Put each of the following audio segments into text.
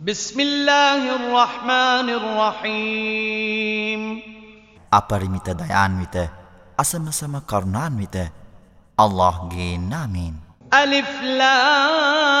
بسم الله الرحمن الرحيم أبرمت ديان ويت أسمى سما كرنان ويت الله جينا مين ألف لام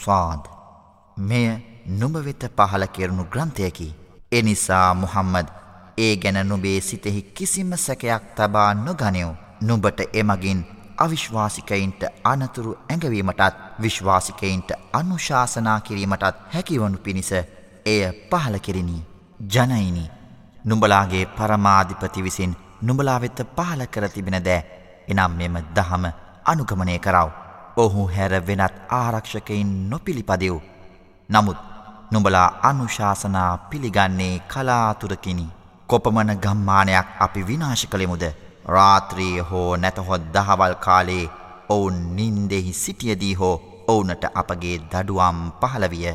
ස්වාද් මෙය නුඹ වෙත පහල කෙරුණු ග්‍රන්ථයකි. එනිසා මුහම්මද් ඒ ගැන නුබේ සිතෙහි කිසිම සැකයක් තබා නොගනයව්. නුඹට එමගින් අවිශ්වාසිකයින්ට අනතුරු ඇඟවීමටත් විශ්වාසිකයින්ට අනුශාසනා කිරීමටත් හැකිවනු පිණිස එය පහල කෙරිණි. ජනයිනි නුඹලාගේ පරමාධිපති විසින් නුඹලා වෙත පහල කර තිබෙන දෑ එනම් මෙම දහම අනුගමනය කරව. ඔහු හැර වෙනත් ආරක්ෂකයින් නොපිළිපදව්. නමුත් නුඹලා අනුශාසනා පිළිගන්නේ කලාතුරකිනි. කොපමන ගම්මානයක් අපි විනාශ කළෙමුද. රාත්‍රිය හෝ නැතහොත් දහවල් කාලේ ඔවුන් නින්දෙහි සිටියදී හෝ ඔවුනට අපගේ දඩුවම් පහළවිය.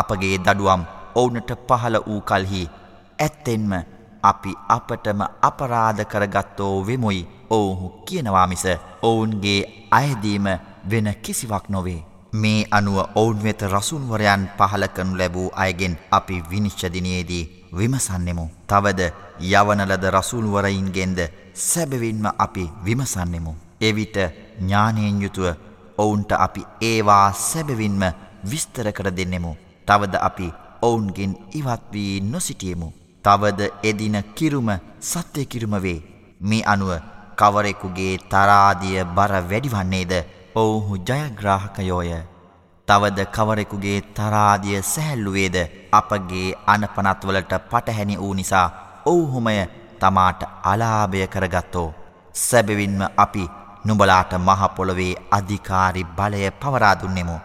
අපගේ දඩුවම් ඔවුනට පහළ වූ කල්හි ඇත්තෙන්ම අපි අපටම අපරාධ කරගත්තෝ වෙමුයි ඔවුහු කියනවා මිස ඔවුන්ගේ අයදීම වෙන කිසිවක් නොවේ. මේ අනුව ඔවුන් වෙත රසුන්වරයන් පහල කරනු ලැබූ අයගෙන් අපි විනිශ්චදිනයේදී විමසන්නෙමු. තවද යවනලද රසුල්වරයින්ගෙන්ද සැබවින්ම අපි විමසන්නෙමු. එවිට ඥානයෙන් යුතුව ඔවුන්ට අපි ඒවා සැබවින්ම විස්තර කර දෙන්නෙමු. තවද අපි ඔවුන්ගෙන් ඉවත්වී නොසිටියමු. තවද එදින කිරුම සත්‍යය කිරුම වේ. මේ අනුව කවරෙකුගේ තරාදිය බර වැඩිවන්නේද ඔවුහු ජයග්‍රාහකයෝය. තවද කවරෙකුගේ තරාදිය සැහැල්ලුවේද අපගේ අනපනත්වලට පටහැනි වූ නිසා ඔවුහුමය තමාට අලාභය කරගත්තෝ. සැබවින්ම අපි නුබලාට මහපොළොවේ අධිකාරි බලය පවරාදුන්නෙමු.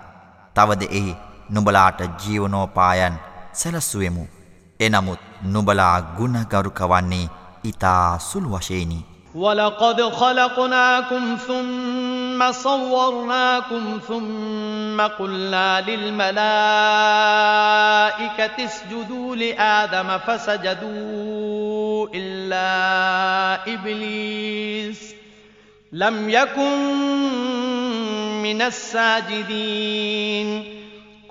තවද එහි නුබලාට ජීවනෝපායන් සැලස්සුවෙමු. එනමුත් නුබලා ගුණගරුක වන්නේ ඉතා සුළු වශයෙනි. ولقد خلقناكم ثم صورناكم ثم قلنا للملائكة اسجدوا لآدم فسجدوا إلا إبليس لم يكن من الساجدين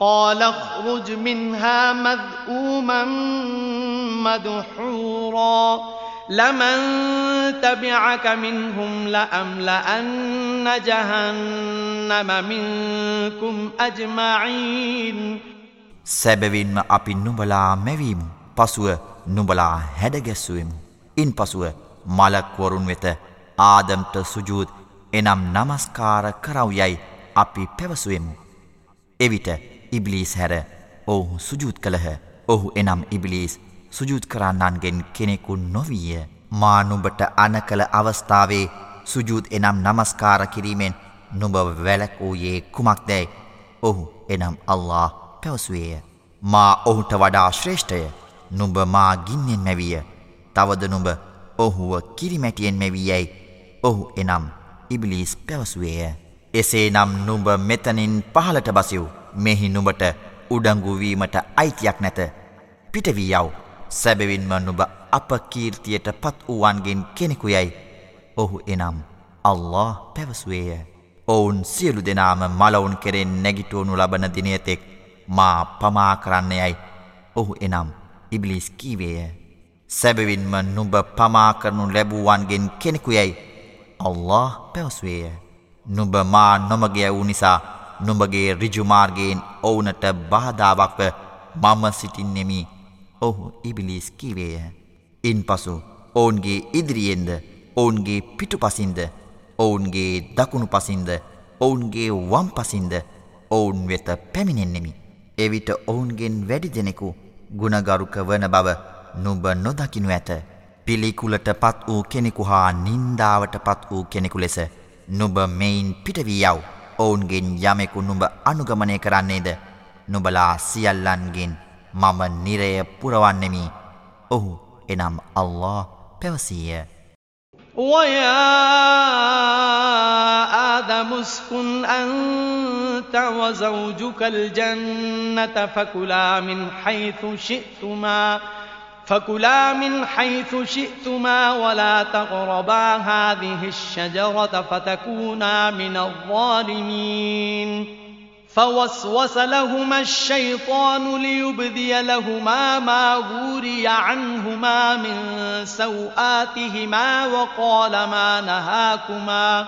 قال اخرج منها مذءوما مدحورا لمن تبعك منهم لأملأن جهنم منكم أجمعين සැබවින්ම අපි නුඹලා මැවීමු. පසුව නුඹලා හැඩගැස්සුවෙමු. ඉන් පසුව මලක්වරුන් වෙත ආදම්ට සුජූත් එනම් නමස්කාර කරව යැයි අපි පැවසුවෙමු. එවිට ඉබ්ලිස් හැර ඔහු සුජූත් කළහ ඔහු එනම් ඉබ්ලිස් සුජූත් කරන්නන්ගෙන් කෙනෙකු නොවීය. මානුඹට අන කළ අවස්ථාවේ සුජූත් එනම් නමස්කාර කිරීමෙන් නුඹ වැලක් වූයේ කුමක් දැයි ඔහු එනම් අල්له පැවසුවේය. මා ඔහුට වඩා ශ්‍රේෂ්ඨය නුඹ මා ගින්නෙන් මැවිය. තවද නුඹ ඔහුව කිරිමැටියෙන් මැවී යැයි ඔහු එනම් ඉබිලිස් පැවසුවේය. එසේ නම් නුඹ මෙතනින් පහලට බසිව් මෙහි නුඹට උඩඟු වීමට අයිතියක් නැත. පිටවී යව්. සැබවින්ම නුඹ අපකීර්තියට පත් වූවන්ගෙන් කෙනෙකුයයි ඔහු එනම් අල්له පැවසුවේය. ඔවුන් සියලු දෙනාම මලවුන් කෙරෙන් නැගිටුවනු ලබන දිනයතෙක් මා පමා කරන්නයයි ඔහු එනම් ඉබ්ලිස් කීවේය. සැබවින්ම නුඹ පමා කරනු ලැබූවන්ගෙන් කෙනෙකුයයි අල්له පැවසුවේය. නුඹ මා නොමගය වූ නිසා නුඹගේ රිජුමාර්ගයෙන් ඔවුනට බාධාවක්ව මම සිටින්නෙමි ඔහු ඉබිලිස් කීවේය ඉන් පසු ඔවුන්ගේ ඉදිරියෙන්ද ඔවුන්ගේ පිටු පසින්ද ඔවුන්ගේ දකුණු පසින්ද ඔවුන්ගේ වම් පසින්ද ඔවුන් වෙත පැමිණෙන්නෙමි එවිට ඔවුන්ගෙන් වැඩි දෙනෙකු ගුණගරුක වන බව නුබ නොදකිනු ඇත. පිළිකුලට පත් වූ කෙනෙකු හා නින්දාවට පත් වූ කෙනෙකු ලෙස නුබ මෙයින් පිටවී යව්. ඔවුන්ගෙන් යමෙකු නුඹ අනුගමනය කරන්නේද නුබලා සියල්ලන්ගෙන් මම නිරය පුරවන්නෙමි ඔහු එනම් අල්له පැවසීය ويا آدم اسكن أنت وزوجك الجنة فكلا من حيث شئتما فكلا من حيث شئتما ولا تقربا هذه الشجرة فتكونا من الظالمين فوسوس لهما الشيطان ليبدي لهما ما غوري عنهما من سوآتهما وقال ما نهاكما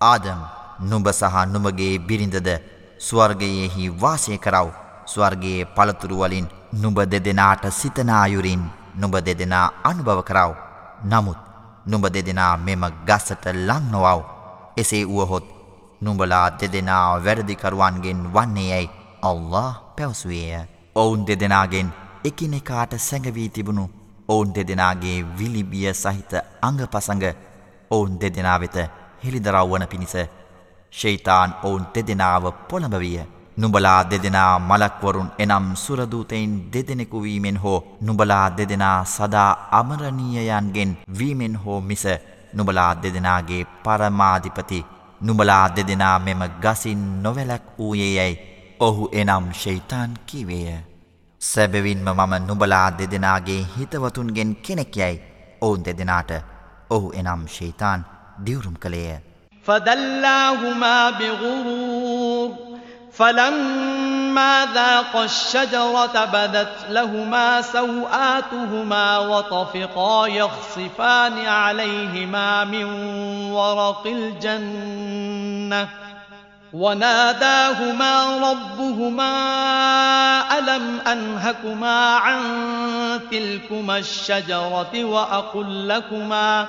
ආදම් නුඹ සහ නුඹගේ බිරිඳද ස්වර්ගයෙහි වාසය කරව ස්වර්ගයේ පළතුරු වලින් නුඹ දෙදෙනාට සිතනායුරින් නුඹ දෙදෙනා අනුභව කරව. නමුත් නුඹ දෙදෙනා මෙම ගස්සට ලං නොවව්. එසේ වුවහොත් නුඹලා දෙදෙනා වැරදිකරුවන්ගෙන් වන්නේ යැයි අල්له පැවසුවේය. ඔවුන් දෙදෙනගෙන් එකිනෙකාට සැඟවී තිබුණු ඔවුන් දෙදෙනගේ විලිබිය සහිත අඟ පසඟ ඔවුන් දෙදෙනා වෙත හෙළිදරව්වන පිණිස ශෛතාන් ඔවුන් දෙදෙනාව පොළඹවිය. නුබලා දෙදෙනා මලක්වරුන් එනම් සුරදූතයින් දෙදෙනෙකු වීමෙන් හෝ නුබලා දෙදෙනා සදා අමරණීයයන්ගෙන් වීමෙන් හෝ මිස නුබලා දෙදෙනාගේ පරමාධිපති නුබලා දෙදෙනා මෙම ගසින් නොවැලක් වූයේ යැයි ඔහු එනම් ශෛතාන් කිවේය. සැබවින්ම මම නුබලා දෙදෙනාගේ හිතවතුන්ගෙන් කෙනෙක් යැයි ඔවුන් දෙදෙනාට ඔහු එනම් ශෛතාන් ديورم كلية. فدلاهما بغرور فلما ذاق الشجرة بدت لهما سوآتهما وطفقا يخصفان عليهما من ورق الجنة. وناداهما ربهما ألم أنهكما عن تلكما الشجرة وأقل لكما ۖ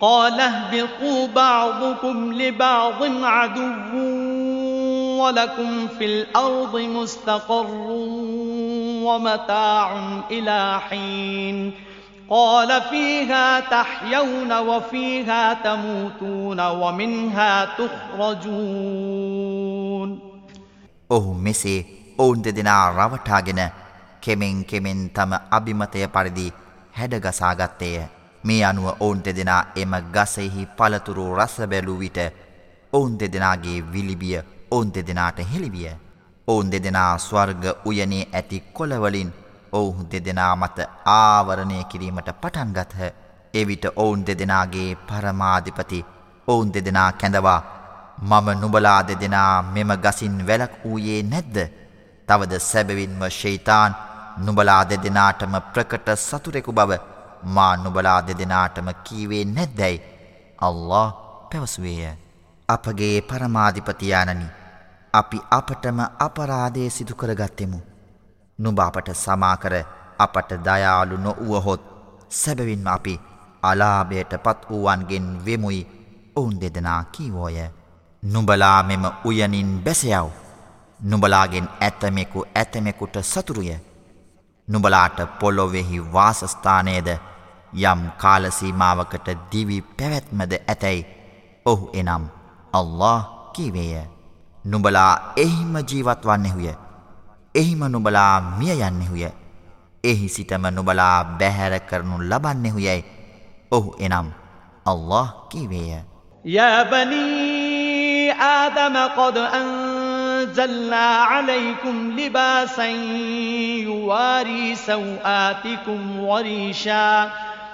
قال اهبطوا بعضكم لبعض عدو ولكم في الأرض مستقر ومتاع إلى حين قال فيها تحيون وفيها تموتون ومنها تخرجون ඔහු මෙසේ ඔවුන් දෙදෙනා රවටාගෙන කෙමෙන් කෙමෙන් තම අභිමතය පරිදි හැඩගසාගත්තේය. මේ අනුව ඔවුන් දෙදෙනා එම ගසෙහි පළතුරු රස බැලූ විට ඔවුන් දෙදෙනාගේ විලිබිය ඔවුන් දෙදෙනාට හෙළිවිය. ඔවුන් දෙදෙනා ස්වර්ග උයනේ ඇති කොළවලින් ඔවුහු දෙදෙනා මත ආවරණය කිරීමට පටන්ගත්හ. එවිට ඔවුන් දෙදෙනාගේ පරමාධිපති ඔවුන් දෙදෙනා කැඳවා මම නුබලා දෙදෙනා මෙම ගසින් වැලක් වූයේ නැද්ද. තවද සැබවින්ම ශෛතාන් නුබලා දෙදෙනාටම ප්‍රකට සතුරෙකු බව මා නුබලා දෙදෙනාටම කීවේ නැද්දැයි අල්له පැවසුවේය. අපගේ පරමාධිපතියානනි අපි අපටම අපරාධය සිදු කරගත්තෙමු. නුබ අපට සමාකර අපට දයාලු නොවුවහොත් සැබවින්ම අපි අලාභයට පත් වූවන්ගෙන් වෙමුයි ඔවුන් දෙදනා කීවෝය. නුබලා මෙම උයනින් බැසයව්. නුබලාගෙන් ඇත්තමෙකු ඇතමෙකුට සතුරුය. නුබලාට පොලොවෙහි වාසස්ථානයද යම් කාලසීමාවකට දිවි පැවැත්මද ඇතැයි ඔහු එනම් අල්له කීවේය. නුබලා එහිම ජීවත් වන්නෙහුය. එහිම නුබලා මිය යන්නෙහුය. එහි සිටම නුබලා බැහැර කරනු ලබන්නෙහු යැයි ඔහු එනම් අල්له කීවේය. යබනී ආදම කොද අන් أنزلنا عليكم لباسا يواري سوآتكم وريشا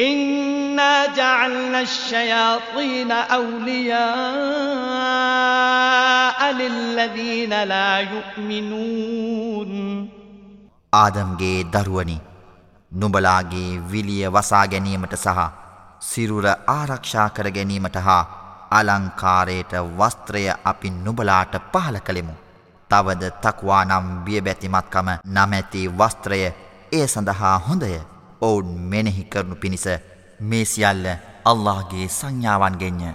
إنا جعلنا الشياطين أولياء للذين لا يؤمنون ආදම්ගේ දරුවනි නුඹලාගේ විලිය වසා ගැනීමට සහ සිරුර ආරක්ෂා කර ගැනීමට හා අලංකාරයට වස්ත්‍රය අපි නුබලාට පහල කළෙමු. තවද තක්වා නම් බියබැතිමත්කම නමැති වස්ත්‍රය ඒ සඳහා හොඳය ඔවුන් මෙනෙහි කරනු පිණිස මේ සියල්ල අල්لهගේ සංඥාවන්ගෙන්ය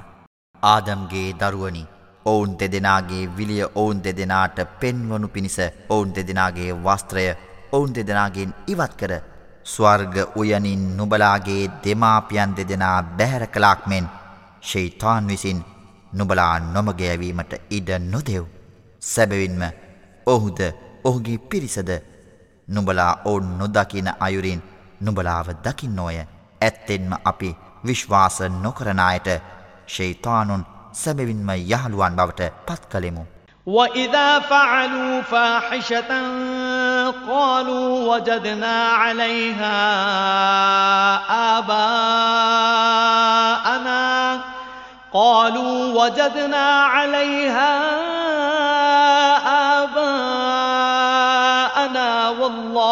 ආදම්ගේ දරුවනි ඔවුන් දෙදෙනගේ විලිය ඔවුන් දෙදෙනාට පෙන්වනු පිණිස ඔවුන් දෙදෙනගේ වස්ත්‍රය ඔවුන් දෙදෙනගෙන් ඉවත් කර ස්වර්ග උයනින් නුබලාගේ දෙමාපියන් දෙදෙනා බැහැර කලාක් මෙන් ශෛතාන් විසින් නුබලා නොමගයවීමට ඉඩ නොදෙව්. සැබවින්ම ඔහුද ඔහුගේ පිරිසද නුබලා ඔවුන් නොදකින අයුරින් නුබලාව දකින්නෝය ඇත්තෙන්ම අපි විශ්වාස නොකරනායට ශෛතානුන් සැබවින්ම යහළුවන් බවට පත් කළෙමු. وَإِذَا فَعَلُوا فَاحِشَةً قَالُوا وَجَدْنَا عَلَيْهَا آبَاءَنَا قَالُوا وَجَدْنَا عَلَيْهَا آبَاءَنَا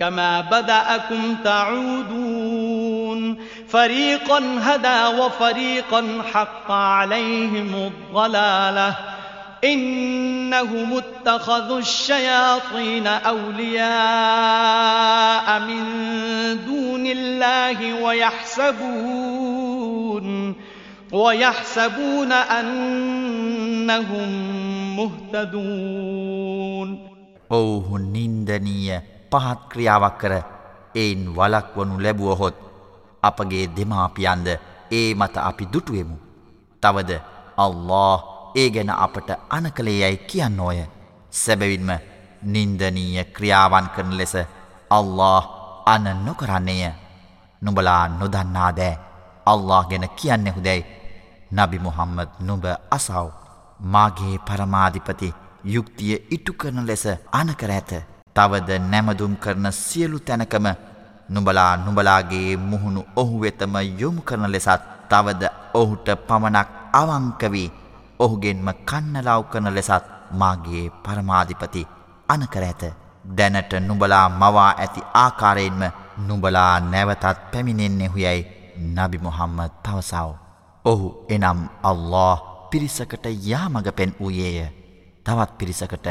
كما بدأكم تعودون. فريقا هدى وفريقا حق عليهم الضلالة. إنهم اتخذوا الشياطين أولياء من دون الله ويحسبون ويحسبون أنهم مهتدون. أوه النندنية පහත් ක්‍රියාවක් කර එයින් වලක්වනු ලැබුවහොත් අපගේ දෙමාපියන්ද ඒ මත අපි දුටුවෙමු. තවද අල්له ඒ ගැන අපට අනකළේ යැයි කියන්න ඕය. සැබවින්ම නින්දනීය ක්‍රියාවන් කරන ලෙස අල්له අන නොකරන්නේය. නුබලා නොදන්නා දෑ අල්له ගැන කියන්නෙහු දැයි නබි මුහම්මද නුබ අසව්. මාගේ පරමාධිපති යුක්තිය ඉටු කරන ලෙස අනකර ඇත. තවද නැමදුම් කරන සියලු තැනකම නුබලා නුබලාගේ මුහුණු ඔහු වෙතම යොමු කරන ලෙසත් තවද ඔහුට පමණක් අවංකවී ඔහුගෙන්ම කන්නලාව් කරන ලෙසත් මාගේ පරමාධිපති අනකර ඇත. දැනට නුබලා මවා ඇති ආකාරයෙන්ම නුබලා නැවතත් පැමිණෙන්නෙහු යැයි නබි මොහම්මද පවසාව. ඔහු එනම් අල්له පිරිසකට යාමග පෙන් වූයේය. තවත් පිරිසකට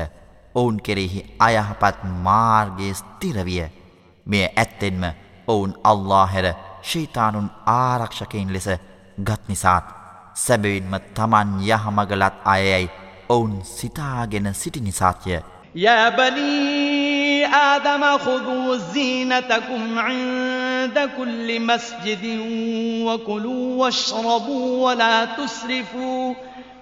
ඔවුන් කෙරෙහි අයහපත් මාර්ගයේ ස්තිරවිය මෙය ඇත්තෙන්ම ඔවුන් අල්ලා හැර ශීතානුන් ආරක්ෂකයින් ලෙස ගත්නිසාත් සැබවින්ම තමන් යහමගලත් අයයයි ඔවුන් සිතාගෙන සිටි නිසාත්ය. يَبَنِي آدَمَ خُذُوا زِينَتَكُمْ عِندَ كُلِّ مَسْجِدٍ وَكُلُوا وَاشْرَبُوا وَلَا تُسْرِفُوا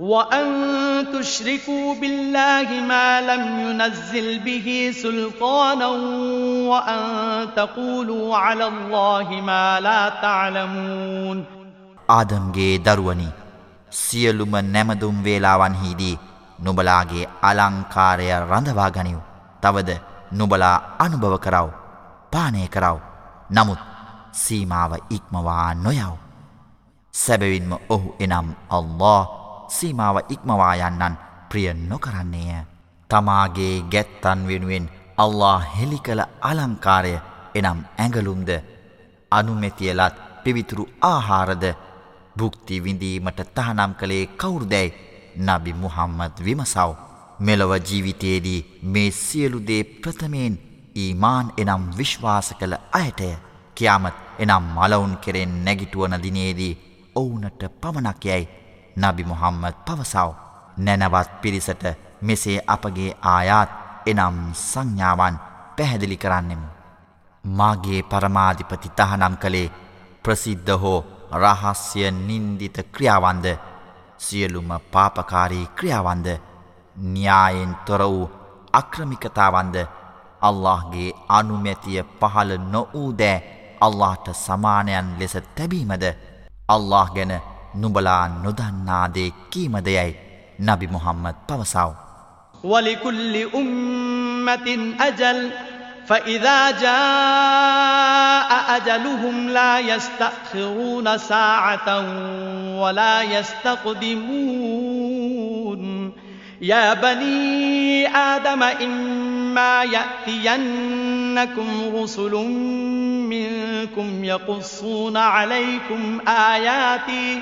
وأن تشركوا بالله ما لم ينزل به سلطانا وأن تقولوا على الله ما لا تعلمون ආදම්ගේ දරුවනි සියලුම නැමදුම් වේලාවන්හිදී නුබලාගේ අලංකාරය රඳවා ගනිව්. තවද නුබලා අනුභව කරව. පානය කරව. නමුත් සීමාව ඉක්මවා නොයව. සැබවින්ම ඔහු එනම් අල්له සීමාව ඉක්මවා යන්නන් ප්‍රිය නොකරන්නේය. තමාගේ ගැත්තන් වෙනුවෙන් අල්له හෙළි කළ අලංකාරය එනම් ඇඟලුම්ද අනුමැතියලත් පිවිතුරු ආහාරද බුක්ති විඳීමට තහනම් කළේ කවුරුදැයි නබි මුහම්මද විමසව්. මෙලොව ජීවිතයේදී මේ සියලුදේ ප්‍රථමයෙන් ඊමාන් එනම් විශ්වාස කළ අයටය කියාමත් එනම් මලවුන් කෙරෙන් නැගිටුවන දිනේදී ඔවුනට පමණක් යැයි නබි මුහම්මත් පවසව. නැනවත් පිරිසට මෙසේ අපගේ ආයාත් එනම් සංඥාවන් පැහැදිලි කරන්නෙමු. මාගේ පරමාධිපති තහනම් කළේ ප්‍රසිද්ධ හෝ රහස්්‍ය නින්දිත ක්‍රියාවන්ද සියලුම පාපකාරී ක්‍රියාවන්ද න්‍යායෙන් තොර වූ අක්‍රමිකතාවන්ද අල්لهගේ අනුමැතිය පහළ නොවූදෑ අල්لهට සමානයන් ලෙස තැබීමද අල්له ගැන නුබලා නොදන්නාදේ කීමදයයි නබි මොහම්මද පවසාව. ولكل أمة أجل فإذا جاء أجلهم لا يستأخرون ساعة ولا يستقدمون يا بني آدم إما يأتينكم رسل منكم يقصون عليكم آياتي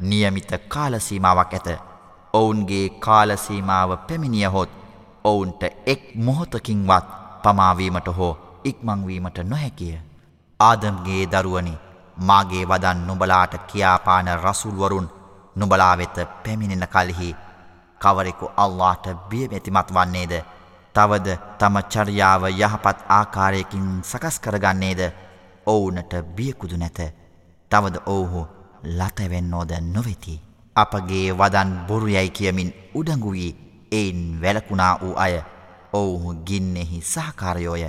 නියමිත කාලසීමාවක් ඇත. ඔවුන්ගේ කාලසීමාව පැමිණියහොත් ඔවුන්ට එක් මොහොතකින්වත් පමාවීමට හෝ ඉක්මංවීමට නොහැකිය. ආදම්ගේ දරුවනි මාගේ වදන් නුබලාට කියාපාන රසුල්වරුන් නුබලා වෙත පැමිණෙන කල්හි කවරෙකු අල්ලාට බියමැතිමත් වන්නේද තවද තම චර්යාව යහපත් ආකාරයකින් සකස් කරගන්නේද ඔවුනට බියකුදු නැත තවද ඔවුහු ලතැවෙන්නෝද නොවෙති. අපගේ වදන් බොරුයැයි කියමින් උඩඟුවී එයින් වැලකුණා වූ අය ඔවුහු ගින්නෙහි සහකාරයෝය.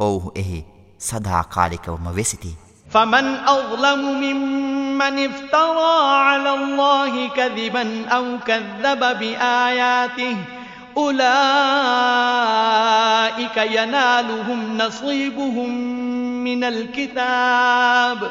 ඔවුහු එහි සදාකාලිකවම වෙසිති. فمن أظلم ممن افترى على الله كذبا أو كذب بآياته أولئك ينالهم نصيبهم من الكتاب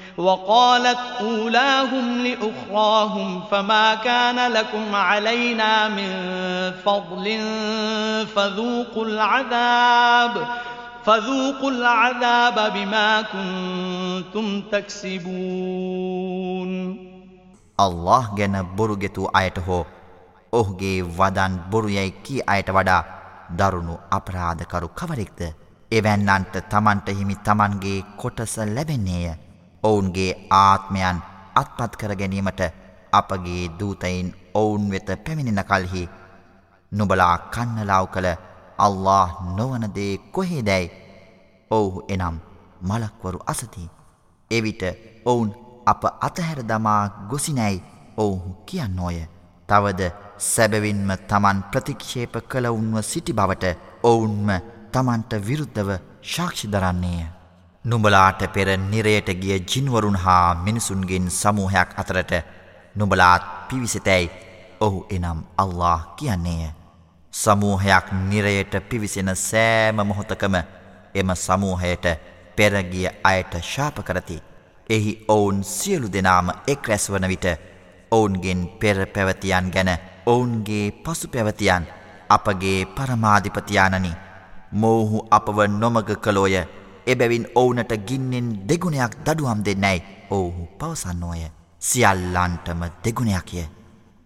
وقالت أولاهم لأخراهم فما كان لكم علينا من فضل فذوقوا العذاب فذوقوا العذاب بما كنتم تكسبون الله ගැන බොරු ගෙතු අයට හෝ ඔහුගේ වදන් බොරුයැයි කී අයට වඩා දරුණු අපරාධකරු කවරෙක්ද එවැන්නන්ට තමන්ට හිමි තමන්ගේ කොටස ලැබෙන්නේය ඔවුන්ගේ ආත්මයන් අත්පත් කර ගැනීමට අපගේ දූතයින් ඔවුන් වෙත පැමිණෙන කල්හි නුබලා කන්නලාව් කළ අල්له නොවනදේ කොහේදැයි? ඔවුහු එනම් මලක්වරු අසති. එවිට ඔවුන් අප අතහැර දමා ගොසිනැයි ඔවුහු කියන්නෝය. තවද සැබවින්ම තමන් ප්‍රතික්ෂේප කළවුන්ව සිටි බවට ඔවුන්ම තමන්ට විරුද්ධව ශාක්ෂි දරන්නේය. නුඹලාට පෙර නිරයට ගිය ජින්වරුන් හා මිනිසුන්ගෙන් සමූහයක් අතරට නුඹලාත් පිවිසිතැයි ඔහු එනම් අල්له කියන්නේය. සමූහයක් නිරයට පිවිසෙන සෑම මොහොතකම එම සමූහයට පෙරගිය අයට ශාප කරති. එහි ඔවුන් සියලු දෙනාම එක් රැස්වන විට ඔවුන්ගෙන් පෙර පැවතියන් ගැන ඔවුන්ගේ පසු පැවතියන් අපගේ පරමාධිපතියානනි මෝහු අපව නොමග කළෝය එබැවින් ඔවුනට ගින්නෙන් දෙගුණයක් දඩුවම් දෙන්නැයි ඔවුහු පවසන්නෝය. සියල්ලන්ටම දෙගුණයක්ය.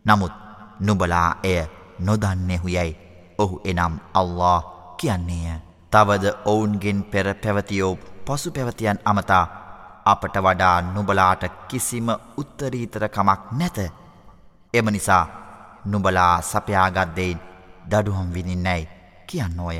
නමුත් නුබලා එය නොදන්නෙහු යැයි ඔහු එනම් අල්له කියන්නේය. තවද ඔවුන්ගෙන් පෙර පැවතියෝ පසු පැවතියන් අමතා අපට වඩා නුබලාට කිසිම උත්තරීතරකමක් නැත. එම නිසා නුබලා සපයාගත්දෙයින් දඩුහම් විඳින්නැයි කියන්නෝය.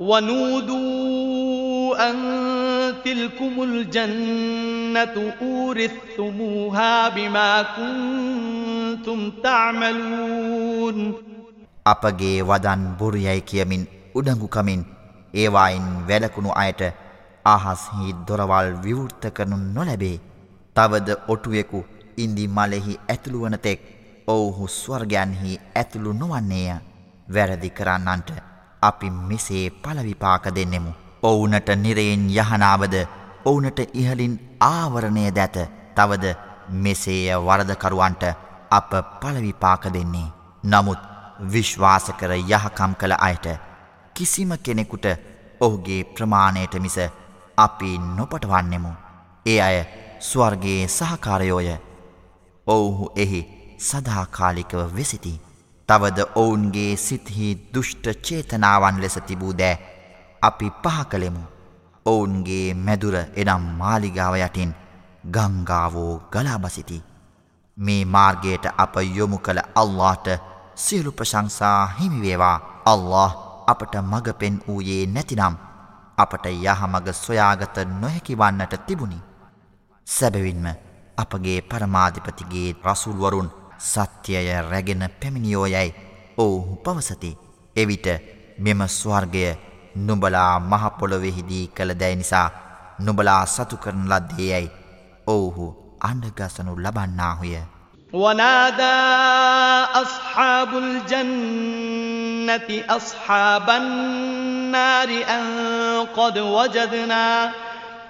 ونودوا أن تلكم الجنة أورثتموها بما كنتم تعملون අපගේ වදන් බොරුයයි කියමින් උඩඟුකමින් ඒවායින් වැලකුණු අයට අහස්හි දොරවල් විවෘත්ත කරනු නොලැබේ. තවද ඔටුවෙකු ඉන්දි මලෙහි ඇතුළුවනතෙක් ඔවුහු ස්වර්ගයන්හි ඇතුළු නොවන්නේය වැරදි කරන්නන්ට අපි මෙසේ පලවිපාක දෙන්නෙමු. ඔවුනට නිරයෙන් යහනාවද ඔවුනට ඉහලින් ආවරණය දැත තවද මෙසේය වරදකරුවන්ට අප පලවිපාක දෙන්නේ. නමුත් විශ්වාස කර යහකම් කළ අයට කිසිම කෙනෙකුට ඔහුගේ ප්‍රමාණයට මිස අපි නොපටවන්නෙමු. ඒ අය ස්වර්ගයේ සහකාරයෝය ඔවුහු එහි සදාකාලිකව වෙසිති. තවද ඔවුන්ගේ සිත්හි දුෂ්ට චේතනාවන් ලෙස තිබූ දෑ අපි පහ කළෙමු. ඔවුන්ගේ මැදුර එනම් මාලිගාව යටින් ගංගාවෝ ගලාබසිති. මේ මාර්ගයට අප යොමු කළ අල්ලාට සියලු ප්‍රශංසා හිමිවේවා අල්له අපට මඟ පෙන් වූයේ නැතිනම් අපට යහමග සොයාගත නොහැකි වන්නට තිබුණි. සැබවින්ම අපගේ පරමාධිපතිගේ රසුල්වරුන් සත්‍යය රැගෙන පැමිණියෝයැයි ඔවුහු පවසති. එවිට මෙම ස්වර්ගය නුබලා මහපොළොවෙහිදී කළ දැයි නිසා නුබලා සතු කරන ලද්දේ යැයි ඔවුහු අන්ඩගසනු ලබන්නාහුය. ونادى أصحاب الجنة أصحاب النار أن قد وجدنا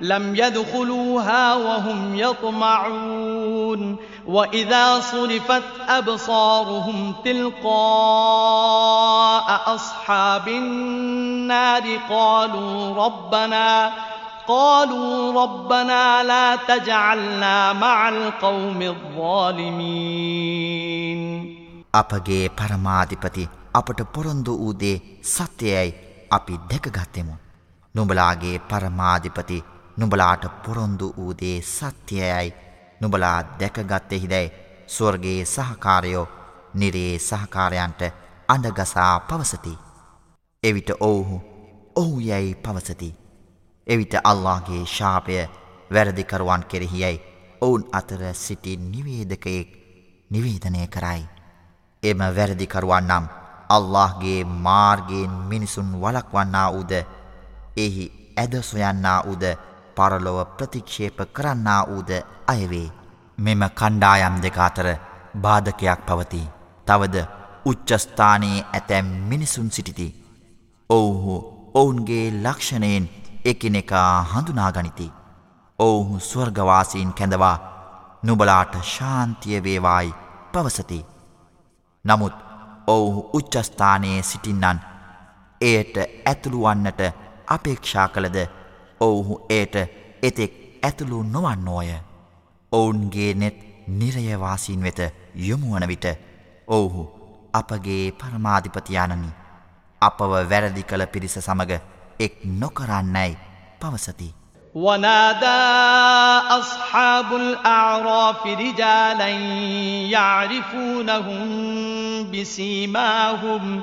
لم يدخلوها وهم يطمعون وإذا صرفت أبصارهم تلقاء أصحاب النار قالوا ربنا قالوا ربنا لا تجعلنا مع القوم الظالمين අපගේ පරමාධිපති අපට පොරොන්දු වූ දේ සත්‍යයයි අපි දැකගත්තෙමු. නුඹලාගේ පරමාධිපති නුඹලාට පොරොන්දු වූ දේ සත්‍යයයි නුඹලා දැකගත්තෙහිදැයි ස්වර්ගයේ සහකාරයෝ නිරේ සහකාරයන්ට අඩගසා පවසති. එවිට ඔවුහු ඔහු යැයි පවසති. එවිට අල්ලාගේ ශාපය වැරදිකරුවන් කෙරෙහියයි ඔවුන් අතර සිටි නිවේදකයෙක් නිවේදනය කරයි. එම වැරදිකරුවන් නම් අල්لهගේ මාර්ගයෙන් මිනිසුන් වලක්වන්නා වූද එහි ඇදසොයන්නා වූද පරලොව ප්‍රතික්ෂේප කරන්නා වූද අයවේ. මෙම කණ්ඩායම් දෙක අතර බාධකයක් පවති. තවද උච්චස්ථානයේ ඇතැම් මිනිසුන් සිටිති. ඔවුහු ඔවුන්ගේ ලක්ෂණයෙන් එකිනෙකා හඳුනාගනිති. ඔවුහු ස්වර්ගවාසීන් කැඳවා නුබලාට ශාන්තිය වේවායි පවසති. නමුත් ඔවුහු උච්චස්ථානයේ සිටින්නන් එයට ඇතුළුවන්නට අපේක්ෂා කළද ඔවුහු එයට එතෙක් ඇතුළු නොවන්නෝය. ඔවුන්ගේ නෙත් නිරයවාසීන් වෙත යොමුවන විට ඔවුහු අපගේ පරමාධිපතියානනි අපව වැරදි කළ පිරිස සමග එක් නොකරන්නැයි පවසති. ونادى أصحاب الأعراف رجالا يعرفونهم بسيماهم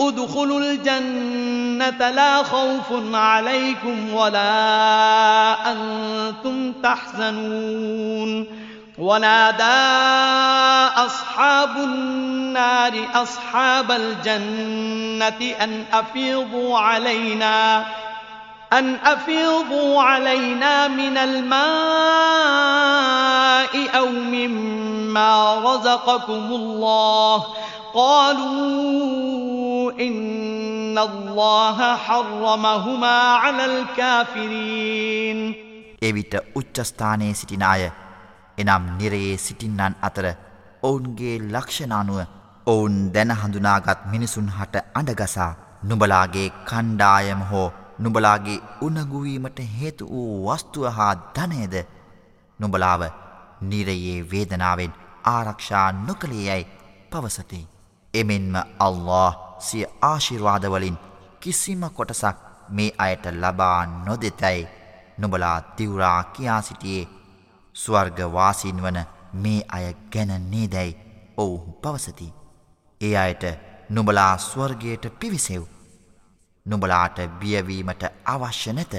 ادخلوا الجنة لا خوف عليكم ولا أنتم تحزنون ونادى أصحاب النار أصحاب الجنة أن أفيضوا علينا أن أفيضوا علينا من الماء أو مما رزقكم الله قالوا إن الله حرمهما على الكافرين එවිට උච්චස්ථානයේ සිටින අය එනම් නිරයේ සිටින්නන් අතර ඔවුන්ගේ ලක්ෂණානුව ඔවුන් දැන හඳුනාගත් මිනිසුන් හට අඩගසා නුබලාගේ කණ්ඩායම හෝ නුබලාගේ උනගුවීමට හේතු වූ වස්තුව හා ධනයද නුබලාව නිරයේ වේදනාවෙන් ආරක්ෂා නොකළේ යැයි පවසති. එමෙන්ම අල්له සිය ආශිර්වාදවලින් කිසිම කොටසක් මේ අයට ලබා නොදෙතැයි නුබලා තිවරා කියා සිටියේ ස්වර්ගවාසින් වන මේ අය ගැන නේදැයි ඔවුහු පවසති. ඒ අයට නුබලා ස්වර්ගයට පිවිසෙව්. නුබලාට බියවීමට අවශ්‍ය නැත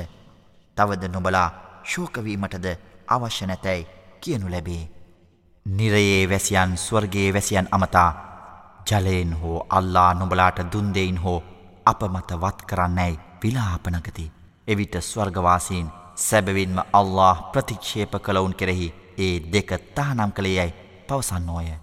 තවද නොබලා ශෝකවීමටද අවශ්‍ය නැතැයි කියනු ලැබේ. නිරයේ වැසියන් ස්වර්ගේ වැසියන් අමතා ජලයෙන් හෝ අල්ලා නොබලාට දුන්දෙයින් හෝ අපමත වත් කරන්නැයි විලාපනකති. එවිට ස්වර්ගවාසීන් සැබවින්ම අල්له ප්‍රතික්ෂේප කළවුන් කෙරෙහි ඒ දෙක තහනම් කළේ යැයි පවසන්නෝය.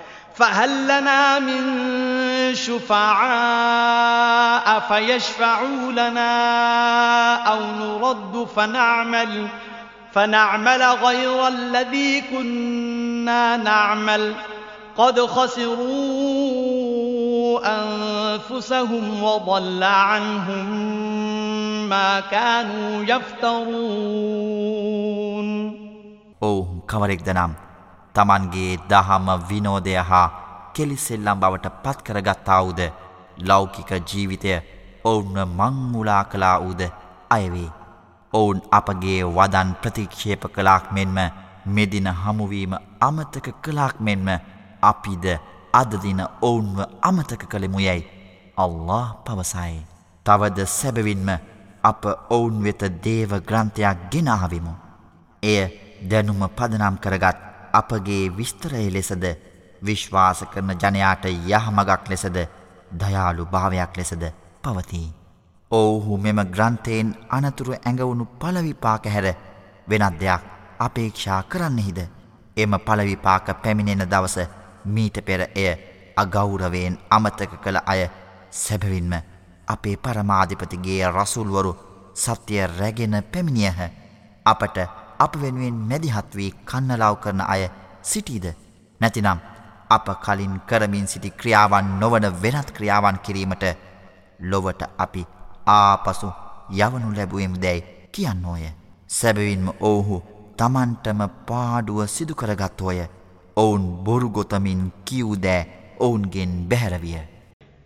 فهل لنا من شفعاء فيشفعوا لنا أو نرد فنعمل فنعمل غير الذي كنا نعمل قد خسروا أنفسهم وضل عنهم ما كانوا يفترون. أوه كمريك دنام. තමන්ගේ දහම විනෝදය හා කෙලිසෙල්ලම් බවට පත්කරගත්තාවුද ලෞකික ජීවිතය ඔවුන්ව මංමුලා කලා වූද අයවේ. ඔවුන් අපගේ වදන් ප්‍රතික්ෂේප කලාක් මෙන්ම මෙදින හමුවීම අමතක කලාක් මෙන්ම අපිද අදදින ඔවුන්ව අමතක කළෙමු යැයි අල්له පවසයි. තවද සැබවින්ම අප ඔවුන් වෙත දේව ග්‍රන්ථයක් ගෙනාවිමු. එය දැනුම පදනම් කරගත් අපගේ විස්තරය ලෙසද විශ්වාස කරන ජනයාට යහමගක් ලෙසද දයාලු භාවයක් ලෙසද පවතිී. ඔවුහු මෙම ග්‍රන්ථයෙන් අනතුරු ඇඟවුණු පලවිපාක හැර වෙනත් දෙයක් අපේක්ෂා කරන්නෙහිද. එම පලවිපාක පැමිණෙන දවස මීට පෙර එය අගෞරවයෙන් අමතක කළ අය සැබවින්ම අපේ පරමාධිපතිගේ රසුල්වරු සත්‍යය රැගෙන පැමිණියහ අපට අප වෙනුවෙන් මැදිහත් වී කන්නලාව් කරන අය සිටීද නැතිනම් අප කලින් කරමින් සිටි ක්‍රියාවන් නොවන වෙනත් ක්‍රියාවන් කිරීමට ලොවට අපි ආපසු යවනු ලැබුවම් දැයි කියන්න ඕය. සැබවින්ම ඔවුහු තමන්ටම පාඩුව සිදුකරගත්තෝය ඔවුන් බොරුගොතමින් කිව්දෑ ඔවුන්ගෙන් බැහැරවිය.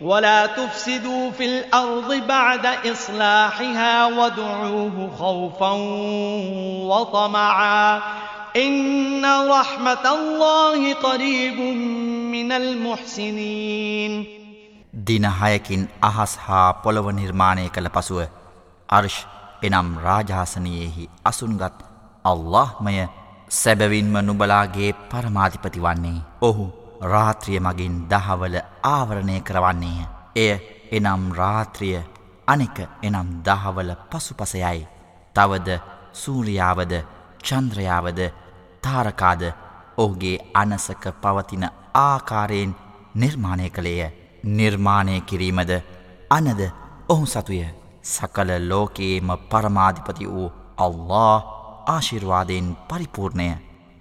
ولا تفسدوا في الأرض بعد إصلاحها وادعوه خوفا وطمعا إن رحمة الله قريب من المحسنين දින හයකින් අහස් හා පොළව නිර්මාණය කළ පසුව අර්ශ් එනම් රාජාසනයෙහි අසුන්ගත් අල්لهමය සැබවින්ම නුබලාගේ පරමාධිපති වන්නේ. ඔහු රාත්‍රිය මගින් දහවල ආවරණය කරවන්නේය. එය එනම් රාත්‍රිය අනෙක එනම් දහවල පසුපසයයි. තවද සූරියාවද චන්ද්‍රයාවද තාරකාද ඔහුගේ අනසක පවතින ආකාරයෙන් නිර්මාණය කළේය නිර්මාණය කිරීමද අනද ඔහු සතුය සකල ලෝකයේම පරමාධිපති වූ අල්له ආශිර්වාදයෙන් පරිපූර්ණය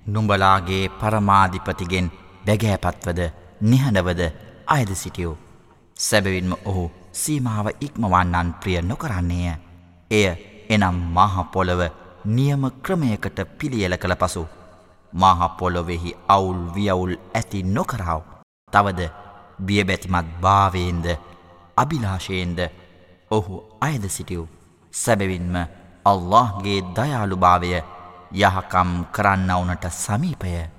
නුඹලාගේ පරමාධිපතිගෙන් බැගෑපත්වද නිහඬවද අයද සිටියෝ සැබවින්ම ඔහු සීමාව ඉක්මවන්නන් ප්‍රිය නොකරන්නේය එය එනම් මහපොළව නියම ක්‍රමයකට පිළියල කළ පසු මහපොලොවෙහි අවුල් වියවුල් ඇති නොකරාව. තවද බියබැතිමත් භාවයෙන්ද අභිලාශයෙන්ද ඔහු අයද සිටියව් සැබවින්ම අල්لهගේ දයාළුභාවය යහකම් කරන්නවුනට සමීපය.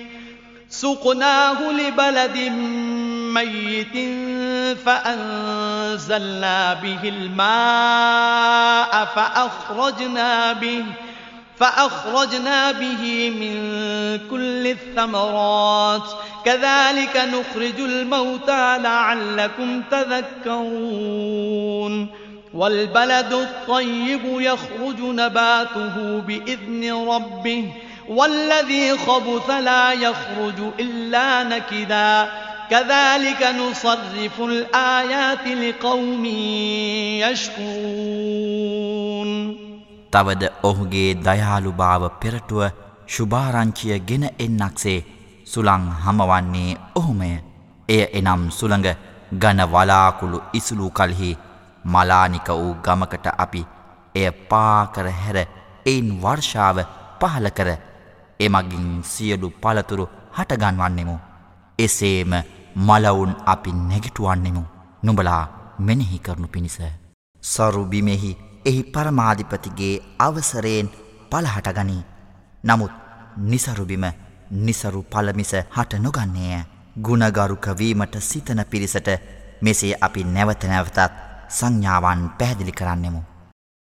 سقناه لبلد ميت فأنزلنا به الماء فأخرجنا به فأخرجنا به من كل الثمرات. كذلك نخرج الموتى لعلكم تذكرون. والبلد الطيب يخرج نباته بإذن ربه والذي خبث لا يخرج إلا نكدا كذلك نصرف الآيات لقوم يشكرون තවද ඔහුගේ දයාලු භාව පෙරටුව ශුභාරංචිය ගෙන එන්නක්සේ සුළං හමවන්නේ ඔහුමය. එය එනම් සුළඟ ගන වලාකුළු ඉසුලූ කල්හි මලානික වූ ගමකට අපි එය පාකර හැර එයින් වර්ෂාව පහල කර එමගින් සියලු පළතුරු හටගන්වන්නෙමු. එසේම මලවුන් අපි නැගිටුවන්නෙමු. නුඹලා මෙනෙහි කරනු පිණිස. සරුබිමෙහි එහි පරමාධිපතිගේ අවසරයෙන් පලහටගනී. නමුත් නිසරුබිම නිසරු පලමිස හට නොගන්නේය. ගුණගරුකවීමට සිතන පිරිසට මෙසේ අපි නැවත නැවතත් සංඥාවන් පැහැදිලි කරන්නෙමු.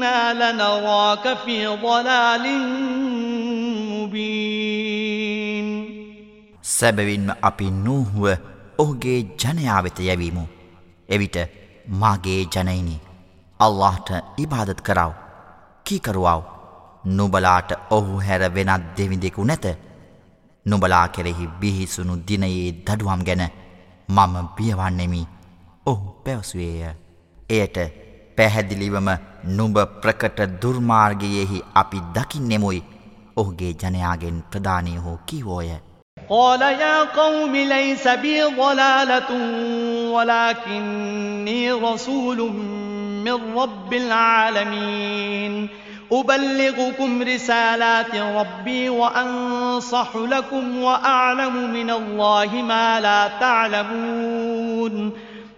إِنَّا لَنَرَاكَ فِي ضَلَالٍ مُبِينٍ සැබවින්ම අපි නූහුව ඔහුගේ ජනයා වෙත යැවීමු. එවිට මාගේ ජනයිනි අල්ලාහට ඉබාදත් කරව. කීකරුවාව. නුබලාට ඔහු හැර වෙනත් දෙවිදෙකු නැත. නුබලා කෙරෙහි බිහිසුණු දිනයේ දඩුවම් ගැන මම බියවන්නෙමි. ඔහු පැවසුවේය. එයට පැහැදිලිවම නුඹ ප්‍රකට දුර්මාර්ගයෙහි අපි දකින්නෙමුයි ඔහුගේ ජනයාගෙන් ප්‍රධානය හෝ කිවෝය. قال يا قوم ليس بي ضلالة ولكني رسول من رب العالمين أبلغكم رسالات ربي وأنصح لكم وأعلم من الله ما لا تعلمون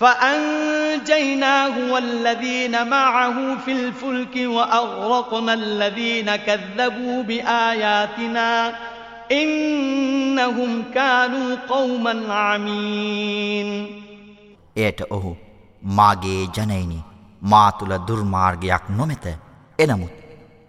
فأنجيناه والذين معه في الفلك وأغرقنا الذين كذبوا بآياتنا إنهم كانوا قوما عمين එයට ඔහු මාගේ ජනයිනි මා තුළ දුර්මාර්ගයක් නොමැත එනමුත්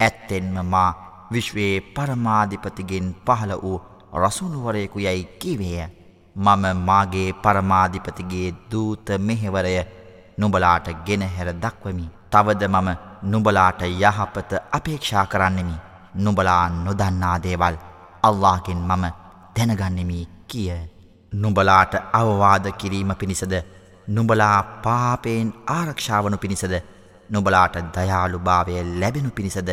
ඇත්තෙන්ම මා විශ්වයේ පරමාධිපතිගෙන් පහළ වූ රසුනුවරයෙකු යැයි කිවේය මම මාගේ පරමාධිපතිගේ දූත මෙහෙවරය නුබලාට ගෙනහැර දක්වමි. තවද මම නුබලාට යහපත අපේක්ෂා කරන්නෙමි. නුබලා නොදන්නා දේවල් අල්ලාගෙන් මම දැනගන්නෙමි කිය. නුබලාට අවවාද කිරීම පිණිසද නුබලා පාපයෙන් ආරක්ෂාවනු පිණිසද නුබලාට දයාලු භාවය ලැබෙනු පිණිසද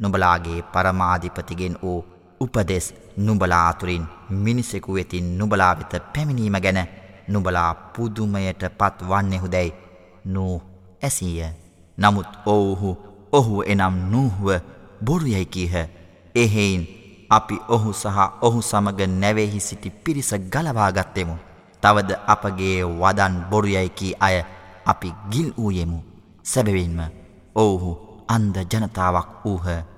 නුබලාගේ පරමාධිපතිගෙන් වූ උපදෙස් නුබලා අතුරින් මිනිසෙකු වෙතින් නුබලා වෙත පැමිණීම ගැන නුබලා පුදුමයට පත් වන්නෙහුදැයි නූ ඇසීය. නමුත් ඔවුහු ඔහු එනම් නූහුව බොරුයැයි කීහ. එහෙයින් අපි ඔහු සහ ඔහු සමග නැවෙහි සිටි පිරිස ගලවාගත්තෙමු. තවද අපගේ වදන් බොරුයැයිකී අය අපි ගිල් වූයෙමු. සැබවින්ම ඔවුහු අන්ද ජනතාවක් වූහ.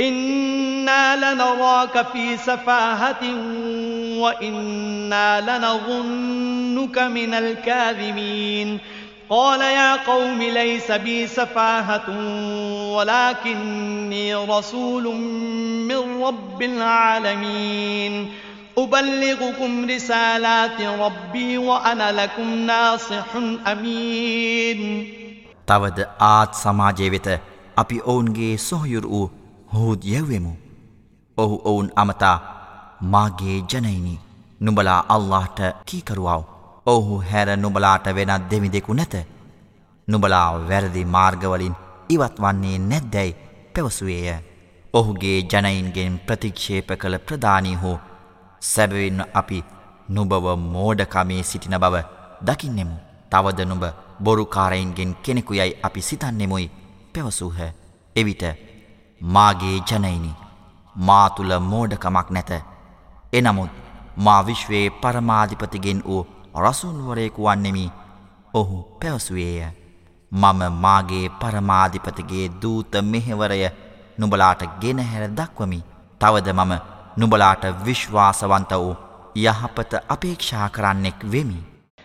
إنا لنراك في سفاهة وإنا لنظنك من الكاذبين قال يا قوم ليس بي سفاهة ولكني رسول من رب العالمين أبلغكم رسالات ربي وأنا لكم ناصح أمين තවද ආත් සමාජය වෙත අපි ඔවුන්ගේ සොහයුර වූ හෝද් යැව්වෙමු. ඔහු ඔවුන් අමතා මාගේ ජනයිනි නුබලා අල්لهට කීකරුවාව. ඔහු හැර නුබලාට වෙනත් දෙමිදෙකු නැත. නුබලා වැරදි මාර්ගවලින් ඉවත් වන්නේ නැද්දැයි පැවසුවේය. ඔහුගේ ජනයින්ගෙන් ප්‍රතික්ෂේප කළ ප්‍රධානී හෝ සැබවින්න අපි නුබව මෝඩකමේ සිටින බව දකින්නෙමු. තවද නුඹ බොරුකාරයින්ගෙන් කෙනෙකුයයි අපි සිතන්නෙමුයි පැවසූහ. එවිට මාගේ ජනයිනි මාතුළ මෝඩකමක් නැත. එනමුත් මා විශ්වයේ පරමාධිපතිගෙන් වූ රසුන්වරයෙකු වන්නෙමි ඔහු පැවසුවේය. මම මාගේ පරමාධිපතිගේ දූත මෙහෙවරය නුබලාට ගෙනහැර දක්වමි. තවද මම නුබලාට විශ්වාසවන්ත වූ යහපත අපේක්ෂා කරන්නෙක් වෙමි.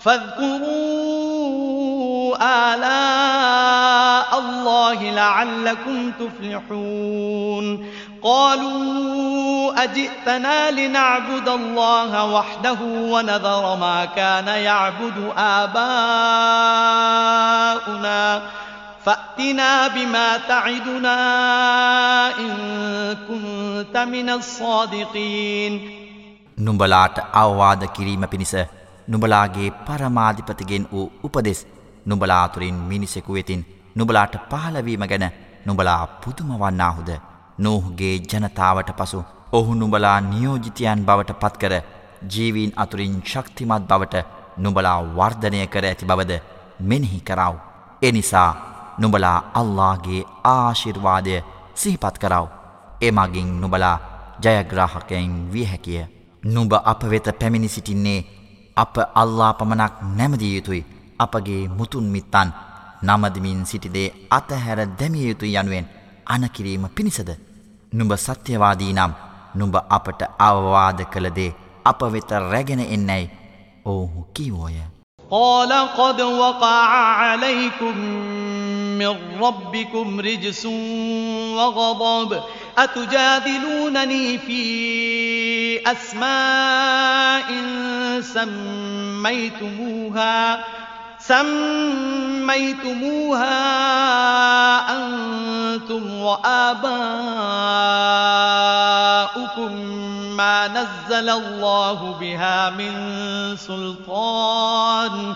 فاذكروا آلاء الله لعلكم تفلحون قالوا أجئتنا لنعبد الله وحده ونذر ما كان يعبد آباؤنا فأتنا بما تعدنا إن كنت من الصادقين නුඹලාට අවවාද කිරීම පිණිස නුඹලාගේ පරමාධිපතිගෙන් වූ උපදෙස් නුඹලාතුරින් මිනිසෙකු වෙතින් නුඹලාට පහලවීම ගැන නුඹලා පුදුමවන්නාහුද නෝහුගේ ජනතාවට පසු ඔහු නුඹලා නියෝජිතයන් බවට පත්කර ජීවීන් අතුරින් ශක්තිමත් බවට නුඹලා වර්ධනය කර ඇති බවද මෙනෙහි කරව. එනිසා නුඹලා අල්ලාගේ ආශිර්වාදය සිහිපත් කරව. එමගින් නුබලා ජයග්‍රාහකයෙන් විය හැකිය. නුඹ අප වෙත පැමිණි සිටින්නේ අප අල්ලා පමණක් නැමදිය යුතුයි අපගේ මුතුන් මිත්තන් නමදමින් සිටිදේ අතහැර දැමිය යුතු යනුවෙන් අනකිරීම පිණිසද. නුඹ සත්‍යවාදී නම් නුඹ අපට අවවාද කළදේ අප වෙත රැගෙන එන්නැයි ඔහු කිවෝය. قال قد وقع عليكم من ربكم رجس وغضب. أتجادلونني في أسماء سميتموها سميتموها أنتم وآباؤكم ما نزل الله بها من سلطان.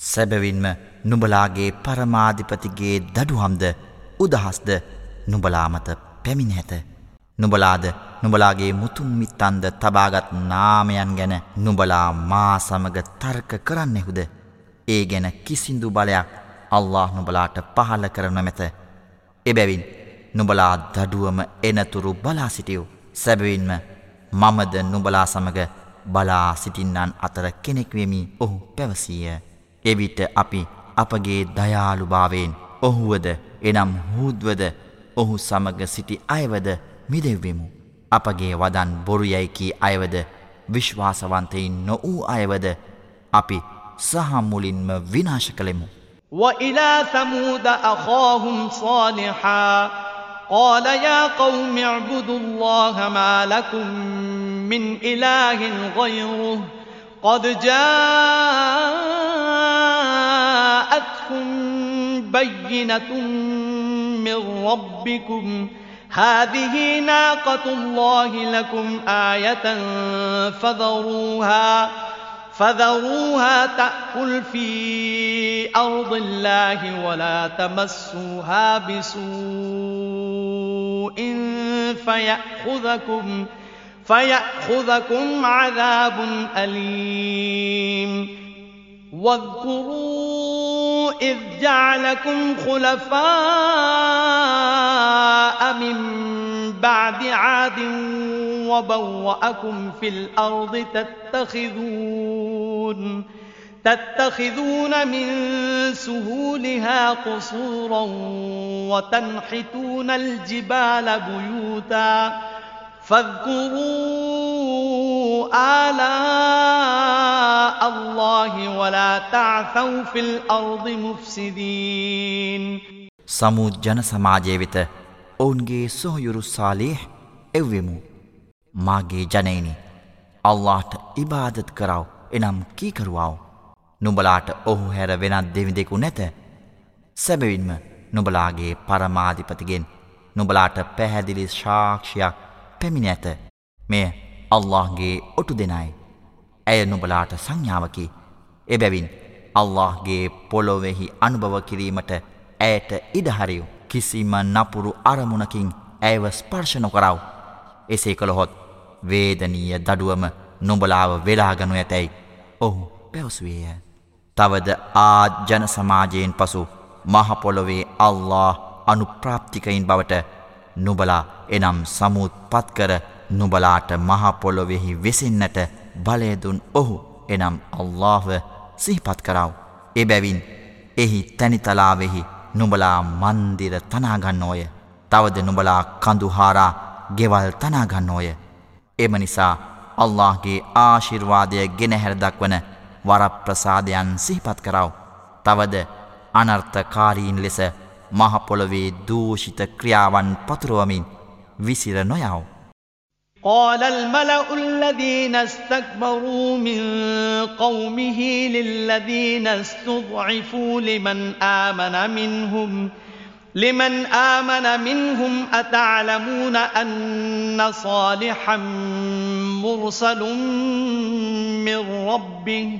සැබවින්ම නුබලාගේ පරමාධිපතිගේ දඩුහම්ද උදහස්ද නුබලාමත පැමිණ ඇත. නුබලාද නුබලාගේ මුතුන් මිත්තන්ද තබාගත් නාමයන් ගැන නුබලා මා සමග තර්ක කරන්නෙහුද. ඒ ගැන කිසිදු බලයක් අල්له නුබලාට පහල කරන මැත. එබැවින් නුබලා දඩුවම එනතුරු බලා සිටියව්. සැබවින්ම මමද නුබලා සමග බලා සිටින්නන් අතර කෙනෙක්වෙමි ඔහු පැවසීය. එවිට අපි අපගේ දයාළුභාවයෙන් ඔහුවද එනම් හූද්වද ඔහු සමග සිටි අයවද මිදෙව්වෙමු. අපගේ වදන් බොරුයැයිකී අයවද විශ්වාසවන්තයින් නොවූ අයවද අපි සහමුලින්ම විනාශ කළෙමු. وإلى ثمود أخاهم صالحا قال يا قوم اعبدوا الله ما لكم من إله غيره قد جاءتكم بينة من ربكم. هذه ناقة الله لكم آية فذروها فذروها تأكل في أرض الله ولا تمسوها بسوء فيأخذكم. عذاب أليم. واذكروا إذ جعلكم خلفاء من بعد عاد وبوأكم في الأرض تتخذون تتخذون من سهولها قصورا وتنحتون الجبال بيوتا فاذكروا آلاء الله ولا تعثوا في الأرض مفسدين. සමුද් ජන සමාජය වෙත ඔවුන්ගේ සොහයුරු සාලිහ් එව්වෙමු. මාගේ ජනයිනි අල්ලාට ඉබාදත් කරව එනම් කීකරුවාව. නුඹලාට ඔහු හැර වෙනත් දෙවිදෙකු නැත. සැබවින්ම නුබලාගේ පරමාධිපතිගෙන් නුබලාට පැහැදිලි ශාක්ෂයක් පැමිණ ඇත. මෙය අල්لهගේ ඔටු දෙනයි. ඇය නුබලාට සංඥාවකි. එබැවින් අල්لهගේ පොලොවෙහි අනුභව කිරීමට ඇයට ඉඩහරියු. කිසිම නපුරු අරමුණකින් ඇව ස්පර්ශණ කරව. එසේ කළොහොත් වේදනීය දඩුවම නොබලාව වෙලාගනු ඇතැයි ඔහු පැවසුවේය. තවද ආජ්ජන සමාජයෙන් පසු මහපොලොවේ අල්له අනුප්‍රාප්තිකයින් බවට නුබලා එනම් සමුත් පත්කර නුබලාට මහපොලොවෙහි වෙසින්නට බලයදුන් ඔහු එනම් අල්لهව සිහිපත් කරාව. එබැවින් එහි තැනිතලාවෙහි නුබලා මන්දිර තනාගන්නෝය. තවද නුබලා කඳුහාරා ගෙවල් තනාගන්නෝය. එම නිසා අල්لهගේ ආශිර්වාදය ගෙනහැරදක්වන වරප්‍රසාදයන් සිහිපත් කරාව. තවද අනර්ථකාරීන් ලෙස මහපොළොවේ දූෂිත ක්‍රියාවන් පතුරුවමින් විසිර නොයව. قال الملأ الذين استكبروا من قومه للذين استضعفوا لمن آمن منهم لمن آمن منهم أتعلمون أن صالحا مرسل من ربه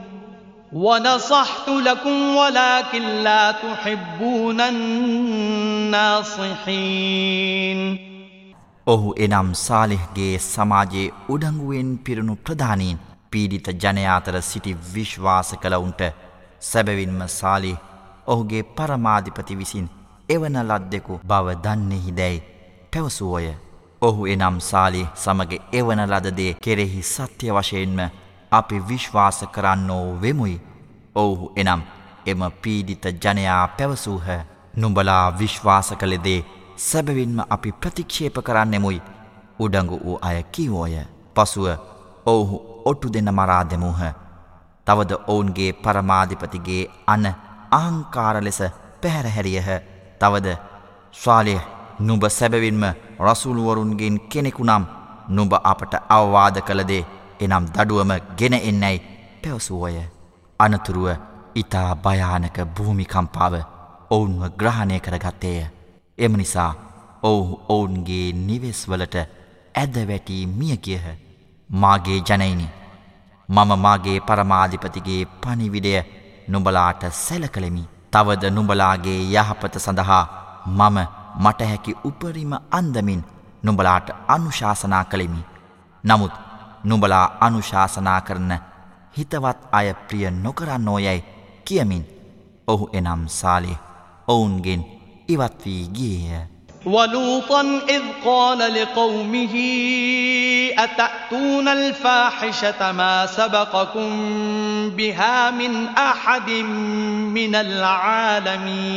ونصحت لكم ولكن لا تحبون الناصحين ඔහු එනම් සාලිහ්ගේ සමාජයේ උඩංගුවෙන් පිරුණු ප්‍රධානීන් පීඩිත ජනයාතර සිටි විශ්වාස කළවුන්ට සැබවින්ම සාලි ඔහුගේ පරමාධිපති විසින් එවන ලද්දෙකු බව දන්නෙහි දැයි පැවසුවෝය. ඔහු එනම් සාලි සමග එවන ලදදේ කෙරෙහි සත්‍ය වශයෙන්ම අපි විශ්වාස කරන්නෝ වෙමුයි. ඔවුහු එනම් එම පීඩිත ජනයා පැවසූහ නුඹලා විශ්වාස කළෙදේ සැබවින්ම අපි ප්‍රතික්ෂේප කරන්නෙමුයි උඩඟු වූ අය කිවෝය. පසුව ඔවුහු ඔට්ටු දෙන්න මරා දෙමූහ. තවද ඔවුන්ගේ පරමාධිපතිගේ අන අහංකාර ලෙස පැහැරහැරියහ. තවද ස්වාලය නුඹ සැබවින්ම රසුළුවරුන්ගෙන් කෙනෙකු නම් නුඹ අපට අවවාද කළදේ එනම් දඩුවම ගෙන එන්නැයි පැවසුවෝය. අනතුරුව ඉතා භයානක භූමිකම්පාව ඔවුන්ව ග්‍රහණය කරගත්තේය. එම නිසා ඔවුහු ඔවුන්ගේ නිවෙස්වලට ඇද වැටී මිය කියහ. මාගේ ජනයිනි. මම මාගේ පරමාධිපතිගේ පනිවිඩය නුඹලාට සැල කළෙමි. තවද නුඹලාගේ යහපත සඳහා මම මටහැකි උපරිම අන්දමින් නුඹලාට අනුශාසනා කළෙමි. නමුත් නුඹලා අනුශාසනා කරන හිතවත් අය ප්‍රිය නොකරන්නෝ යැයි කියමින් ඔහු එනම් සාලි ඔවුන්ගෙන් ඉවත් වී ගියය. ولوطا إذ قال لقومه أتأتون الفاحشة ما سبقكم بها من أحد من العالمين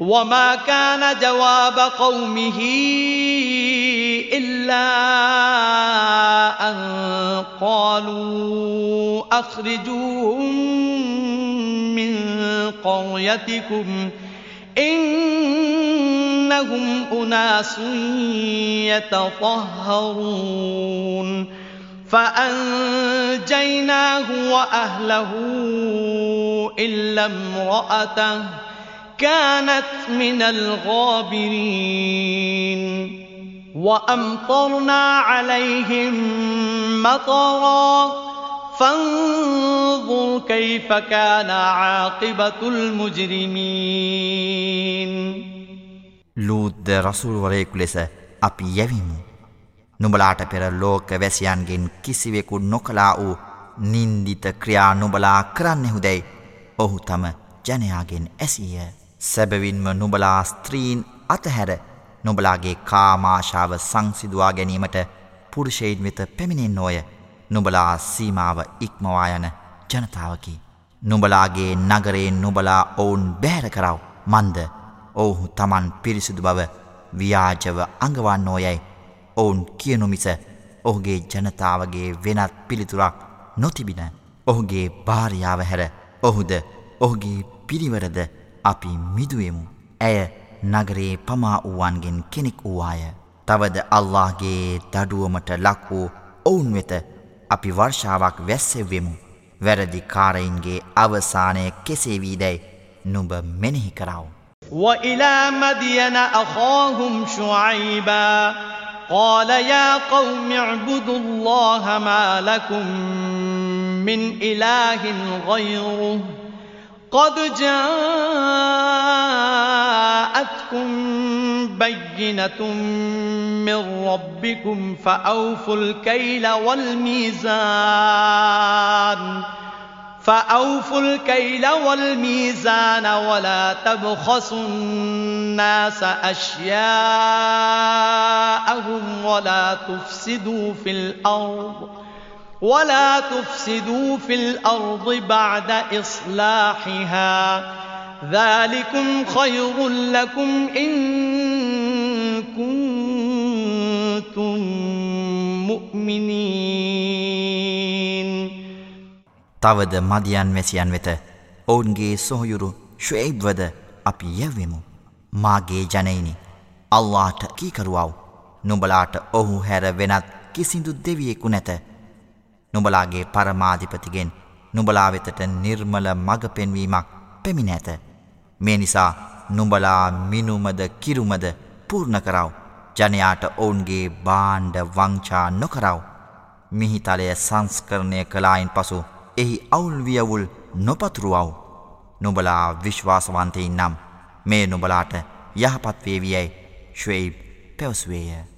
وما كان جواب قومه إلا أن قالوا أخرجوهم من قريتكم إنهم أناس يتطهرون فأنجيناه وأهله إلا امرأته كانت من الغابرين وأمطرنا عليهم مطرا فانظر كيف كان عاقبة المجرمين ලූද්ද රසුල්වරයෙකු ලෙස අපි යැවිමු. නුබලාට පෙර ලෝක වැසියන්ගෙන් කිසිවෙකු නොකලා වූ නින්දිත ක්‍රියා නුබලා කරන්නෙහුදැයි ඔහු තම ජනයාගෙන් ඇසීය. සැබවින්ම නුබලා ස්ත්‍රීන් අතහැර නුබලාගේ කාමාශාව සංසිදුවා ගැනීමට පුරුෂයින් වෙත පැමිණෙන් නෝය නුබලා සීමාව ඉක්මවා යන ජනතාවකි. නුබලාගේ නගරයෙන් නුබලා ඔවුන් බෑර කරව. මන්ද ඔවුහු තමන් පිරිසිදු බව ව්‍යාජව අඟවන්න ඕයැයි ඔවුන් කියනු මිස ඔහුගේ ජනතාවගේ වෙනත් පිළිතුරක් නොතිබින. ඔහුගේ භාරියාව හැර ඔහුද ඔහුගේ පිරිවරද අපි මිදුවමු. ඇය නගරේ පමා වූවන්ගෙන් කෙනෙක් වූවාය. තවද අල්لهගේ දඩුවමට ලක් වූ ඔවුන් වෙත අපි වර්ෂාවක් වැස්සෙවෙමු. වැරදි කාරයින්ගේ අවසානය කෙසේවී දැයි නුඹ මෙනෙහි කරාව. وإلى مدين أخاهم شعيبا قال يا قوم اعبدوا الله ما لكم من إله غيره قد جاءتكم بينة من ربكم فأوفوا الكيل والميزان فأوفوا الكيل والميزان ولا تبخسوا الناس أشياءهم ولا تفسدوا في الأرض ولا تفسدوا في الأرض بعد إصلاحها ذلكم خير لكم إن كنتم مؤمنين තවද මදියන් වැසියන් වෙත ඔවුන්ගේ සොහයුරු ශුවයිබ්වද අපි යැවෙමු. මාගේ ජනයිනි අල්ලාට කීකරුවව් නුබලාට ඔහු හැර වෙනත් කිසිදු දෙවියෙකු නැත. නුබලාගේ පරමාධිපතිගෙන් නුබලා වෙතට නිර්මල මඟ පෙන්වීමක් පැමිණ ඇත. මේ නිසා නුබලා මිනුමද කිරුමද පූර්ණ කරව. ජනයාට ඔවුන්ගේ බාණ්ඩ වංචා නොකරව. මිහිතලය සංස්කරණය කලායින් පසු එහි අවුල්වියවුල් නොපතුරුවව් නුබලා විශ්වාසවන්තයින් නම් මේ නුබලාට යහපත් වේවියයි ශ්වයිබ් පැවසුවේය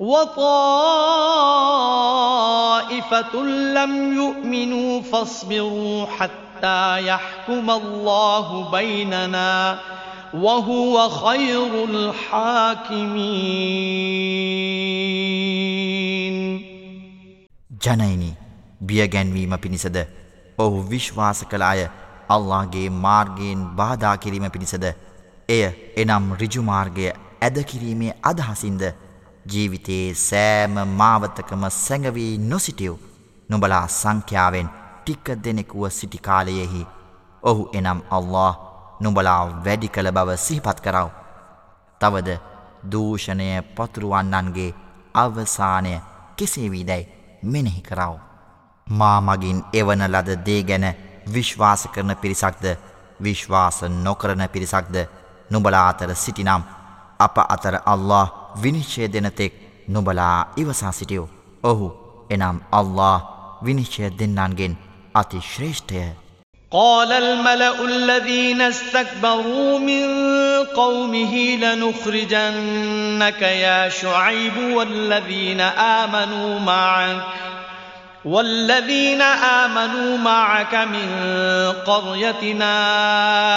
وطائفة لم يؤمنوا فاصبروا حتى يحكم الله بيننا وهو خير الحاكمين ජනයිනි බියගැන්වීම පිණිසද ඔහු විශ්වාස කළ අය අල්ලාගේ මාර්ගයෙන් බාධා කිරීම පිණිසද එය එනම් රිජුමාර්ගය ඇදකිරීමේ අදහසින්ද ජීවිතයේ සෑම මාවතකම සැඟවී නොසිටියව් නුබලා සංඛ්‍යාවෙන් ටික දෙනෙකුව සිටිකාලයෙහි ඔහු එනම් අල්له නුබලා වැඩි කළ බව සිහිපත් කරව. තවද දූෂණය පතුරුවන්නන්ගේ අවසානය කෙසේවී දැයි මෙනෙහි කරව. මාමගින් එවන ලද දේ ගැන විශ්වාස කරන පිරිසක්ද විශ්වාස නොකරන පිරිසක්ද නුබලා අතර සිටිනම් අප අතර අල්له විනිශ්චය දෙනතෙක් නුබලා ඉවසා සිටියෝ. ඔහු එනම් අල්له විනිශ්චය දෙන්නන්ගෙන් අති ශ්‍රේෂ්ඨය. قال الملأ الذين استكبروا من قومه لنخرجنك يا شعيب والذين آمنوا معك والذين آمنوا معك من قريتنا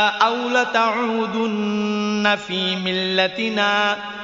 أو لتعودن في ملتنا ۖ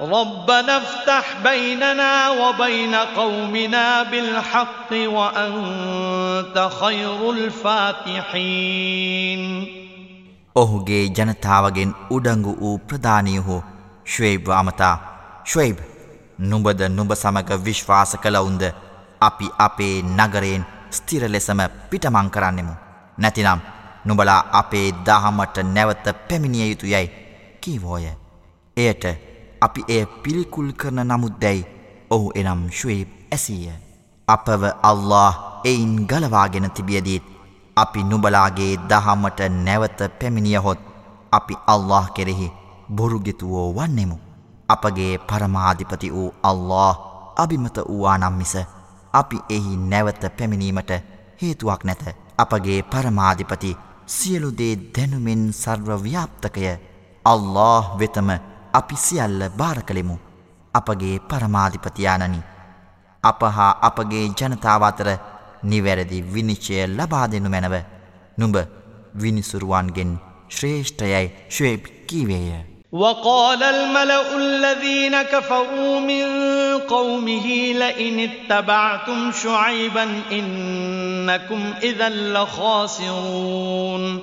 ربنا افتح بيننا وبين قومنا بالحق وأنت خير الفاتحين ඔහුගේ ජනතාවගෙන් උඩංගු වූ ප්‍රධානයහු ශ්වේබ් අමතා ශ්වයිබ් නුඹද නුඹ සමඟ විශ්වාස කළවුන්ද අපි අපේ නගරයෙන් ස්තිර ලෙසම පිටමං කරන්නෙමු. නැතිනම් නුබලා අපේ දහමට නැවත පැමිණිය යුතු යැයි කීවෝය. එයට අපි එය පිළිකුල් කරන නමුත් දැයි ඔහු එනම් ශවේබ් ඇසීය. අපව අල්له එයින් ගලවාගෙන තිබියදීත් අපි නුබලාගේ දහමට නැවත පැමිණියහොත් අපි අල්له කෙරෙහි බොරුගෙතුවෝ වන්නෙමු. අපගේ පරමාධිපති වූ අල්له අභිමත වූවානම් මිස අපි එහි නැවත පැමිණීමට හේතුවක් නැත අපගේ පරමාධිපති සියලුදේ දැනුමෙන් සර්ව ව්‍යාප්තකය අල්له වෙතම අපි සියල්ල භාර කළෙමු. අපගේ පරමාධිපතියානනි. අප හා අපගේ ජනතාව අතර නිවැරදි විනිශ්චය ලබා දෙනු මැනව. නුඹ විනිසුරුවන්ගෙන් ශ්‍රේෂ්ඨයයි ශ්වේප් කීවේය. وقال الملأ الذين كفروا من قومه لئن اتبعتم شعيبا إنكم إذا لخاسرون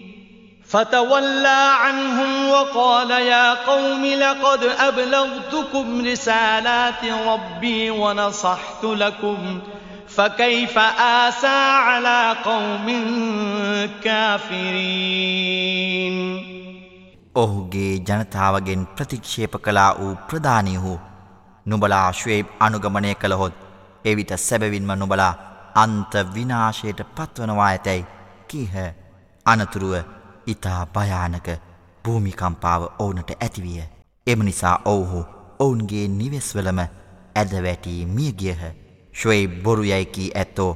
فتولى عنهم وقال يا قوم لقد أبلغتكم رسالات ربي ونصحت لكم فكيف آسى على قوم كافرين ඔහුගේ ජනතාවගෙන් ප්‍රතික්ෂේප කලා වූ ප්‍රධානයහු නුබලා ශ්වේබ් අනුගමනය කළහොත් එවිට සැබවින්ම නුබලා අන්ත විනාශයට පත්වනවා ඇතැයි කීහ අනතුරුව ඉතා භයානක භූමිකම්පාව ඕනට ඇතිවිය. එම නිසා ඔවුහු ඔවුන්ගේ නිවෙස්වලම ඇදවැටී මියගියහ. ශ්වයි බොරුයැයිකී ඇත්තෝ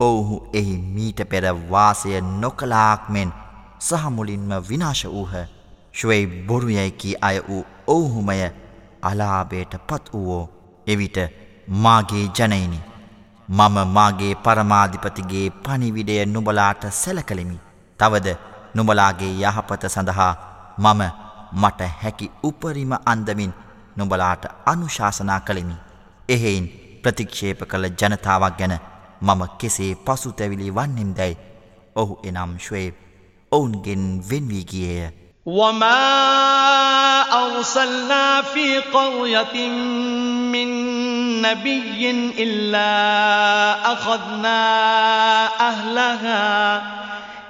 ඔවුහු එහි මීට පෙර වාසය නොකලාක් මෙන් සහමුලින්ම විනාශ වූහ. ශ්වයි බොරුයැයිකී අය වූ ඔවුහුමය අලාබේට පත් වූවෝ එවිට මාගේ ජනයිනි. මම මාගේ පරමාධිපතිගේ පනිවිඩය නුබලාට සැලකළෙමි. තවද නුඹලාගේ යහපත සඳහා මම මට හැකි උපරිම අන්දමින් නුඹලාට අනුශාසනා කළෙමි. එහෙයින් ප්‍රතික්ෂේප කළ ජනතාවක් ගැන මම කෙසේ පසුතැවිලි වන්නෙම් දැයි ඔහු එනම් ශ්වේප් ඔවුන්ගෙන් වෙන්වී ගියේය. وما أرسلنا في قرية من نبي إلا أخذنا أهلها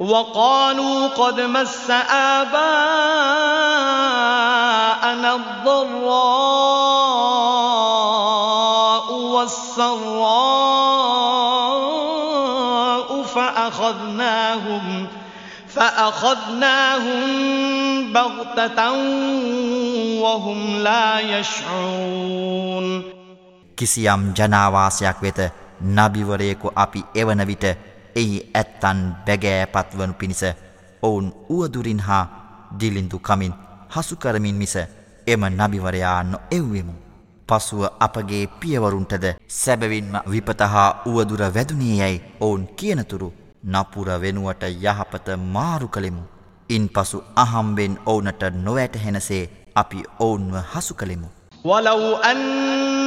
وقالوا قد مس آباءنا الضراء والسراء فأخذناهم فأخذناهم بغتة وهم لا يشعرون කිසියම් ජනාවාසයක් වෙත නබිවරයෙකු අපි එවන විට එහි ඇත්තන් බැගෑපත් වනු පිණිස ඔවුන් වුවදුරින් හා දිලින්දු කමින් හසුකරමින් මිස එම නබිවරයා නො එව්වෙමු. පසුව අපගේ පියවරුන්ටද සැබවින්ම විපතහා වුවදුර වැදුනියයැයි ඔවුන් කියනතුරු නපුර වෙනුවට යහපත මාරු කළෙමු. ඉන් පසු අහම්බෙන් ඔවුනට නොවැටහෙනසේ අපි ඔවුන්ව හසු කළෙමු. වලව් අන්න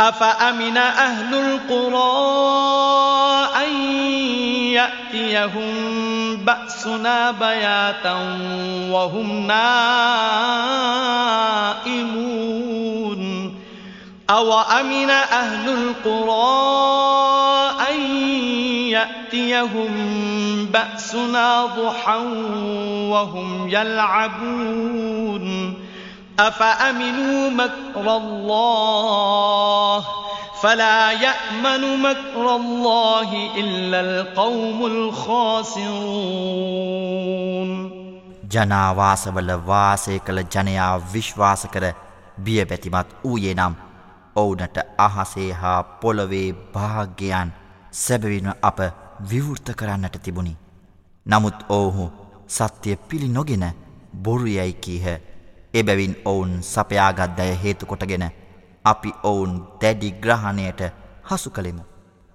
أفأمن أهل القرى أن يأتيهم بأسنا بياتا وهم نائمون؟ أو أمن أهل القرى أن يأتيهم بأسنا ضحى وهم يلعبون؟ أفأمنوا مكر الله فلا يأمن مكر الله إلا القوم الخاسرون ජනාවාසවල වාසය කළ ජනයා විශ්වාස කර බියබැතිමත් වූයේ නම් ඔවුනට අහසේ හා පොළොවේ භාග්‍යයන් සැබවින්ම අප විවෘත කරන්නට තිබුණි. නමුත් ඔවුහු සත්‍යය පිළි නොගෙන බොරුයැයි කීහ එබැවින් ඔවුන් සපයාගත් දැය හේතුකොටගෙන අපි ඔවුන් දැඩි ග්‍රහණයට හසු කළෙමු.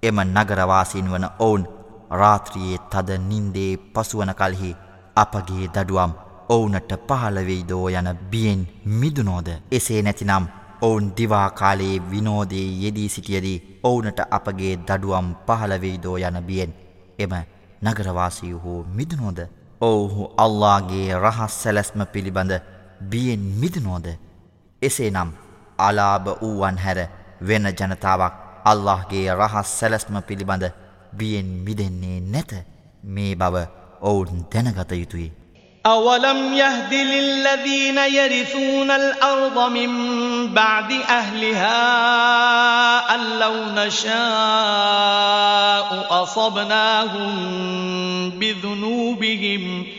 එම නගරවාසීන් වන ඔවුන් රාත්‍රියයේ තද නින්දේ පසුවන කල්හි අපගේ දඩුවම් ඔවුනට පහළවෙයිදෝ යන බියෙන් මිදුනෝද එසේ නැතිනම් ඔවුන් දිවාකාලයේ විනෝදයේ යෙදී සිටියදී ඔවුනට අපගේ දඩුවම් පහළවෙයිදෝ යන බියෙන් එම නගරවාසීහු මිදුනෝද ඔවුහු අල්ලාගේ රහස් සැලැස්ම පිළිබඳ බියෙන් මිදනෝද එසේනම් අලාභ වූවන් හැර වෙන ජනතාවක් අල්لهගේ රහස් සැලස්ම පිළිබඳ බියෙන් මිදෙන්නේ නැත මේ බව ඔවුන් දැනගත යුතුයි. أولم يهد للذين يرثون الأرض من بعد أهلها أن لو نشاء أصبناهم بذنوبهم ۖ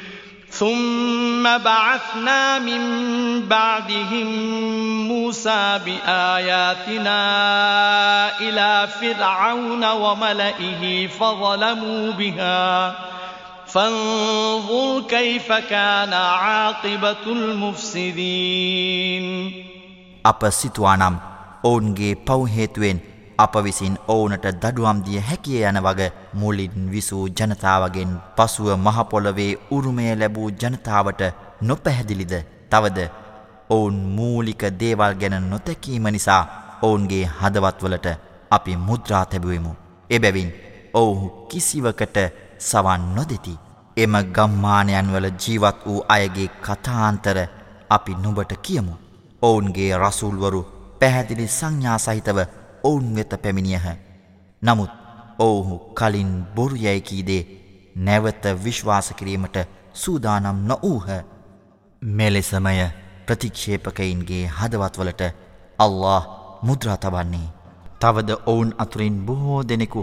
ثم بعثنا من بعدهم موسى بآياتنا إلى فرعون وملئه فظلموا بها فانظر كيف كان عاقبة المفسدين අප සිතුවානම් ඔවුන්ගේ පව් හේතුවෙන් අප විසින් ඔවුනට දඩුවම් දිය හැකිය යන වග මුලින් විසූ ජනතාවගෙන් පසුව මහපොළොවේ උරුමය ලැබූ ජනතාවට නොපැහැදිලිද තවද ඔවුන් මූලික දේවල් ගැන නොතැකීම නිසා ඔවුන්ගේ හදවත්වලට අපි මුද්‍රා තැබුවමු. එබැවින් ඔවුහු කිසිවකට සවන් නොදෙති. එම ගම්මානයන් වල ජීවත් වූ අයගේ කතාන්තර අපි නුබට කියමු. ඔවුන්ගේ රසූල්වරු පැහැදිලි සංඥා සහිතව ඔවුන් වෙත පැමිණියහ. නමුත් ඔවුහු කලින් බොරු යැයිකීදේ නැවත විශ්වාස කිරීමට සූදානම් නොවූහ. මෙලෙසමය ප්‍රතික්ෂේපකයින්ගේ හදවත්වලට අල්له මුද්‍රා තබන්නේ. තවද ඔවුන් අතුරින් බොහෝ දෙනෙකු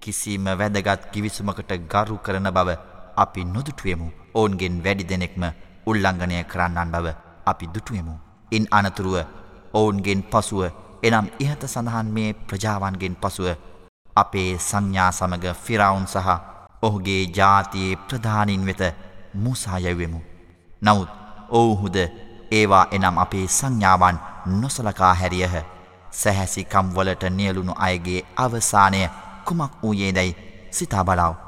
කිසිම වැදගත් කිවිසුමකට ගරු කරන බව අපි නොදුටුවමු. ඔවුන්ගෙන් වැඩි දෙනෙක්ම උල්ලංඝනය කරන්නන් බව අපි දුටුවමු. ඉන් අනතුරුව ඔවුන්ගෙන් පසුව එනම් ඉහත සඳහන් මේ ප්‍රජාවන්ගෙන් පසුව අපේ සංඥා සමග ෆිරවුන් සහ ඔහුගේ ජාතියේ ප්‍රධානින් වෙත මුසායවෙමු. නමුත් ඔවුහුද ඒවා එනම් අපේ සංඥාවන් නොසලකා හැරියහ සැහැසිකම්වලට නියලුණු අයගේ අවසානය කුමක් වූයේදැයි සිතා බලාව.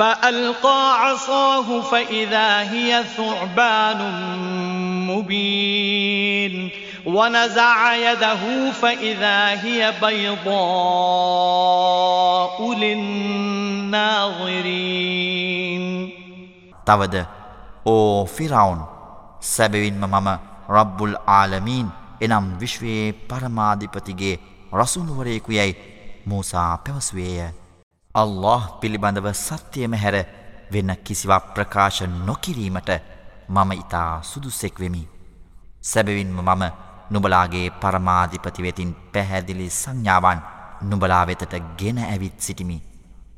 فألقى عصاه فإذا هي ثعبان مبين ونزع يده فإذا هي بيضاء للناظرين තවද ඕ ෆිරවුන් සැබවින්ම මම රබ්බුල් ආලමීන් එනම් විශ්වයේ පරමාධිපතිගේ රසුනුවරයෙකු යැයි මූසා පැවස්වේය. අල්له පිළිබඳව සත්‍යයම හැර වෙන්න කිසිවක් ප්‍රකාශ නොකිරීමට මම ඉතා සුදුසෙක්වෙමි. සැබවින්ම මම නුබලාගේ පරමාධිපති වෙතින් පැහැදිලි සංඥාවන් නුබලා වෙතට ගෙන ඇවිත් සිටිමි.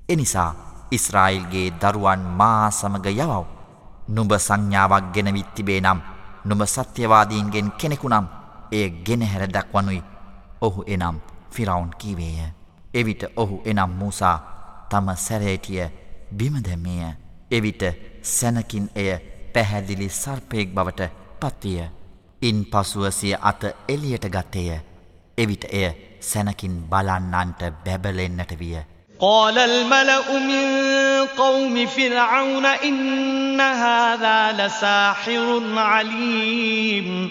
එනිසා ඉස්රායිල්ගේ දරුවන් මා සමග යවව්. නුඹ සංඥාවක් ගෙනවිත් තිබේ නම් නුඹ සත්‍යවාදීන්ගෙන් කෙනෙකු නම් එය ගෙනහැර දක්වනුයි ඔහු එනම් ෆිරවුන් කීවේය. එවිට ඔහු එනම් මූසා තම සැරේටිය බිමදැම්මේය. එවිට සැනකින් එය පැහැදිලි සර්පයෙක් බවට පත්විය. ඉන් පසුවසිය අත එලියට ගත්තේය. එවිට එය සැනකින් බලන්නන්ට බැබලෙන්න්නට විය. قال الملأ من قوم فرعون إن هذا لساحر عليم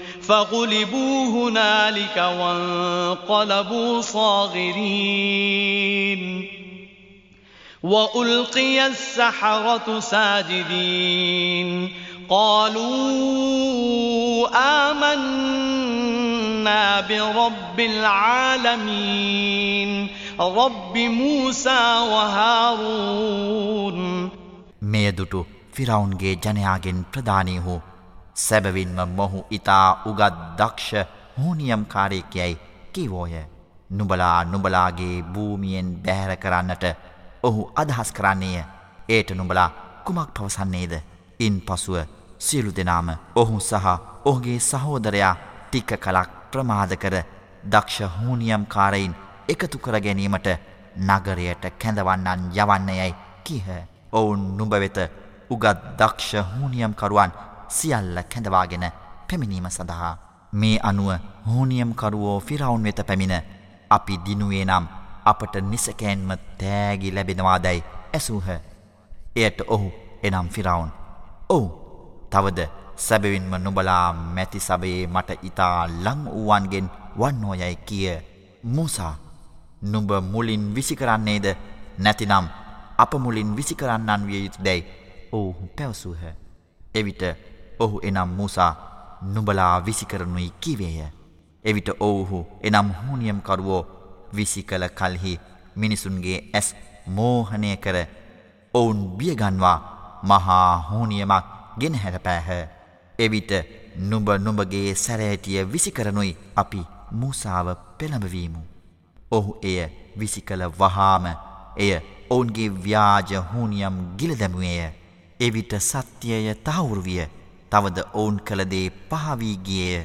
فغلبوا هنالك وانقلبوا صاغرين وألقي السحرة ساجدين قالوا آمنا برب العالمين رب موسى وهارون මෙය දුටු ෆිරවුන්ගේ ජනයාගෙන් ප්‍රධානී වූ සැබවින්ම මොහු ඉතා උගත් දක්ෂ හෝනියම් කාරයෙක්යැයි කිවෝය. නුබලා නුබලාගේ භූමියෙන් බැහැර කරන්නට ඔහු අදහස් කරන්නේය. ඒට නුබලා කුමක් පවසන්නේද. ඉන් පසුව සියලු දෙනාම ඔහු සහ ඔහුගේ සහෝදරයා ටික්ක කලක් ප්‍රමාද කර දක්ෂ හූනියම් කාරයින් එකතු කර ගැනීමට නගරයට කැඳවන්නන් යවන්න යැයි කිහ. ඔවුන් නුබවෙත උගත් දක්ෂ හූනියම්කරුවන් සියල්ල කැඳවාගෙන පැමිණීම සඳහා. මේ අනුව හෝනියම්කරුවෝ ෆිරවුන් වෙත පැමිණ අපි දිනුවේ නම් අපට නිසකෑන්ම තෑගි ලැබෙනවාදැයි ඇසූහ. එයට ඔහු එනම් ෆිරවුන්. ඔවු තවද සැබවින්ම නුබලා මැති සබයේ මට ඉතා ලං වූවන්ගෙන් වන්නෝයැයි කිය. මුසා නුඹ මුලින් විසි කරන්නේද නැතිනම් අප මුලින් විසි කරන්නන් විය යුතු දැයි ඔවුහු පැවසූහ. එවිට ඔහු එනම් මුසා නුබලා විසිකරනුයි කිවේය. එවිට ඔවුහු එනම් හුනියම්කරුවෝ විසි කළ කල්හි මිනිසුන්ගේ ඇස් මෝහනය කර ඔවුන් බියගන්වා මහා හෝනියමක් ගෙන හැරපෑහ. එවිට නුඹ නුඹගේ සැරෑටිය විසිකරනුයි අපි මූසාව පෙළඹවීමු. ඔහු එය විසි කළ වහාම එය ඔවුන්ගේ ව්‍යාජ හූනියම් ගිලදැමුවේය. එවිට සත්‍යය තහවුරු විය තවද ඔවුන් කළදේ පහවී ගියය.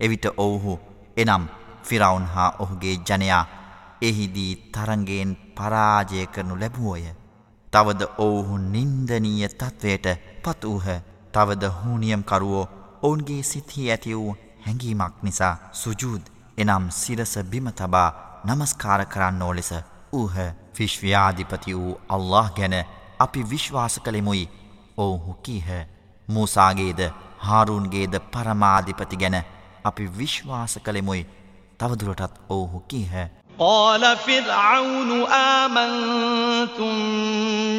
එවිට ඔවුහු එනම් ෆිරවුන් හා ඔහුගේ ජනයා එහිදී තරන්ගයෙන් පරාජය කරනු ලැබුවෝය. තවද ඔවුහු නින්දනීය තත්ත්වයට පත් වූහ තවද හූනියම්කරුවෝ ඔවුන්ගේ සිත්හි ඇති වූ හැඟීමක් නිසා සුජූද් එනම් සිරස බිම තබා නමස්කාර කරන්නෝ ලෙස ඌහ ෆිශ්ව්‍යාධිපති වූ අල්له ගැන අපි විශ්වාස කළෙමුයි ඔවුහු කීහ මූසාගේද හාරුන්ගේද පරමාධිපති ගැන අපි විශ්වාස කළෙමුයි තවදුරටත් ඔවුහු කීහ قال فرعون آمنتم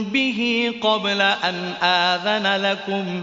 به قبل أن آذن لكم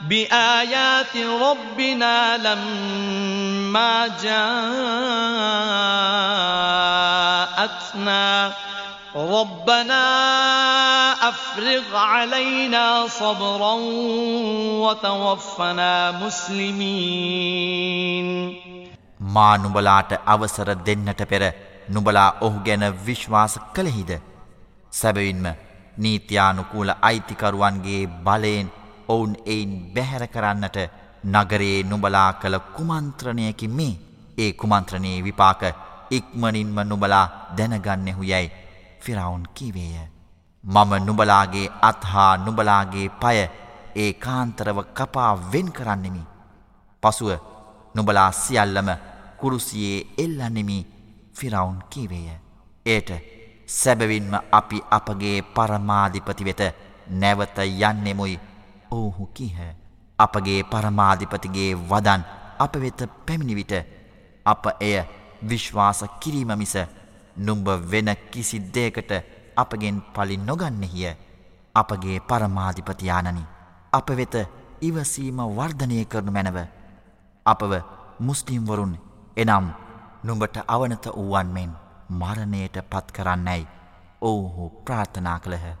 بآيات ربنا لما جاءتنا ربنا أفرغ علينا صبرا وتوفنا مسلمين මා නුබලාට අවසර දෙන්නට පෙර නුබලා ඔහු ගැන විශ්වාස කළෙහිද. සැබවින්ම නීත්‍යානුකූල අයිතිකරුවන්ගේ බලයෙන් ඔවුන් එයින් බැහැර කරන්නට නගරයේ නුබලා කළ කුමන්ත්‍රණයකි මේ ඒ කුමන්ත්‍රණයේ විපාක ඉක්මනින්ම නුබලා දැනගන්නෙහු යැයි ෆිරවුන් කිවේය. මම නුබලාගේ අත්හා නුබලාගේ පය ඒ කාන්තරව කපා වෙන් කරන්නෙමි. පසුව නුබලා සියල්ලම කුරුසියේ එල්ලන්නෙමි ෆිරවුන් කීවේය. ඒට සැබවින්ම අපි අපගේ පරමාධිපති වෙත නැවත යන්නෙමුයි ඔවුහු කීහ. අපගේ පරමාධිපතිගේ වදන් අප වෙත පැමිණිවිට අප එය විශ්වාස කිරීම මිස නුම්ඹ වෙන කිසි දේකට අපගෙන් පලි නොගන්නෙහිය. අපගේ පරමාධිපතියානනි අප වෙත ඉවසීම වර්ධනය කරනු මැනව. අපව මුස්ලිම්වරුන් එනම් නුඹට අවනත වූවන් මෙන් මරණයට පත් කරන්නැයි ඔවුහු ප්‍රාර්ථනා කළහ.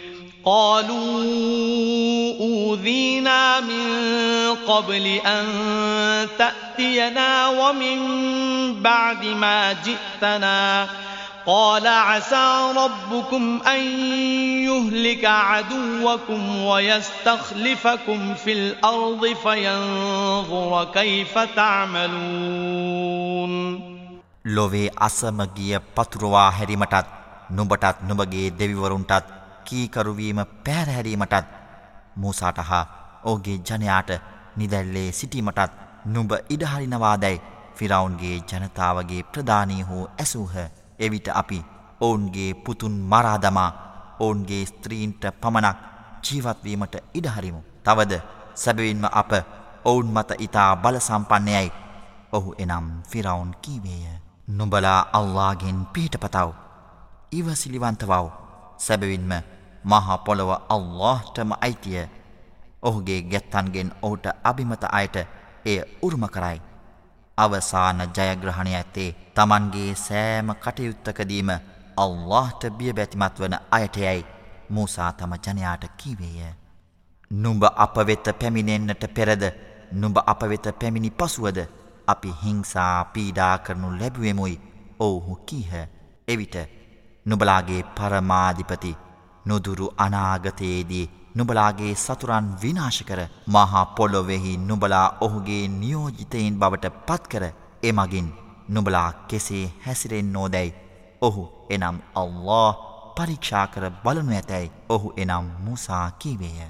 قالوا أوذينا من قبل أن تأتينا ومن بعد ما جئتنا قال عسى ربكم أن يهلك عدوكم ويستخلفكم في الأرض فينظر كيف تعملون ලොවේ අසමගිය පතුරවා හැරීමටත් නුඹටත් නුඹගේ දෙවිවරුන්ටත් කීකරුවීම පැහැරහැරීමටත් මූසාට හා ඕගේ ජනයාට නිදැල්ලේ සිටීමටත් නුඹ ඉඩහරිනවාදැයි ෆිරවුන්ගේ ජනතාවගේ ප්‍රධානී හෝ ඇසූහ එවිට අපි ඔවුන්ගේ පුතුන් මරාදමා ඔවුන්ගේ ස්ත්‍රීන්ට පමණක් ජීවත්වීමට ඉඩහරිමු. තවද සැබවින්ම අප ඔවුන් මත ඉතා බලසම්පන්නයයි ඔහු එනම් ෆිරවුන් කීවේය. නුබලා අල්ලාගෙන් පිහිට පතව්. ඉවසිලිවන්තවව් සැබවින්ම මහා පොළව අල්ලාහ්ටම අයිතිය. ඔහුගේ ගැත්තන්ගෙන් ඔහුට අභිමත අයට එය උරුම කරයි. අවසාන ජයග්‍රහණය ඇත්තේ Tamanගේ සෑම කටයුත්තකදීම අල්ලාහ්ට බියබැතිමත් වන අයටයයි මූසා තම ජනයාට කීවේය. නුඹ අප වෙත පැමිණෙන්නට පෙරද නුඹ අප වෙත පැමිණි පසුවද අපි හිංසා පීඩා කරනු ලැබුවෙමුයි ඔවුහු කීහ. එවිට නුබලාගේ පරමාධිපති නොදුරු අනාගතයේදී නුබලාගේ සතුරන් විනාශ කර මහා පොළොවෙහි නුබලා ඔහුගේ නියෝජිතයින් බවට පත්කර එමගින් නුබලා කෙසේ හැසිරෙන් නෝදැයි ඔහු එනම් අල්له පරීක්ෂා කර බලනු ඇතැයි ඔහු එනම් මුසා කීවේය.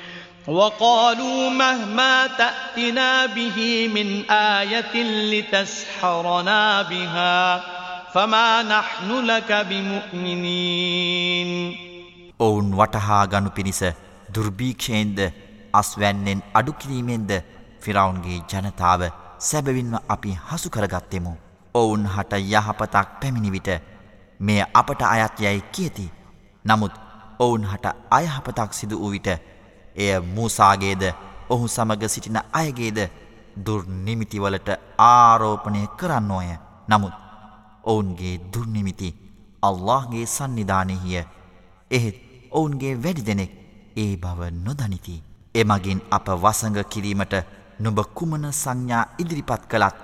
وقالوا مهما تأتنا به من آية لتسحرنا بها فما نحن لك بمؤمنين ඔවුන් වටහා ගනු පිණිස දුර්භීක්ෂයෙන්ද අස්වැන්නෙන් අඩුකිරීමෙන්ද ෆිරවුන්ගේ ජනතාව සැබවින්ම අපි හසු කරගත්තෙමු. ඔවුන් හට යහපතක් පැමිණිවිට මෙය අපට අයත් යැයි කියති. නමුත් ඔවුන් හට අයහපතක් සිදු වූ විට එය මූසාගේද ඔහු සමග සිටින අයගේද දුර්නිමිතිවලට ආරෝපණය කරන්නෝය. නමුත් ඔවුන්ගේ දුර්නිමිති අල්لهගේ සන්නිධානයහිය එහෙත් ඔවුන්ගේ වැඩි දෙනෙක් ඒ බව නොදනිති. එමගින් අප වසඟ කිරීමට නුඹ කුමන සංඥා ඉදිරිපත් කළත්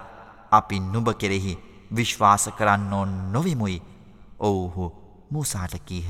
අපි නුඹ කෙරෙහි විශ්වාස කරන්නෝ නොවිමුයි ඔවුහු මූසාට කීහ.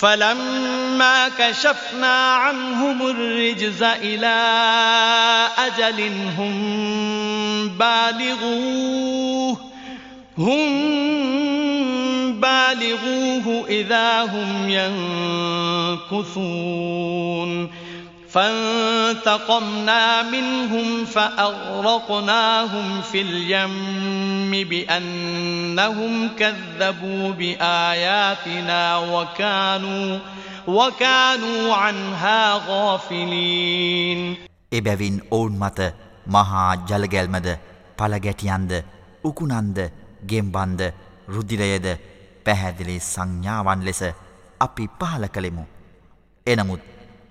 فلما كشفنا عنهم الرجز إلى أجل هم بالغوه هم بالغوه إذا هم ينكثون. فانتقمنا منهم فأغرقناهم في اليم بأنهم كذبوا بآياتنا وكانوا وكانوا عنها غافلين එබැවින් ඔවුන් මත මහා ජලගැල්මද පළගැටියන්ද උකුණන්ද ගෙම්බන්ද රුදිරයද පැහැදිලි සංඥාවන් ලෙස අපි පහල කළෙමු. එනමුත්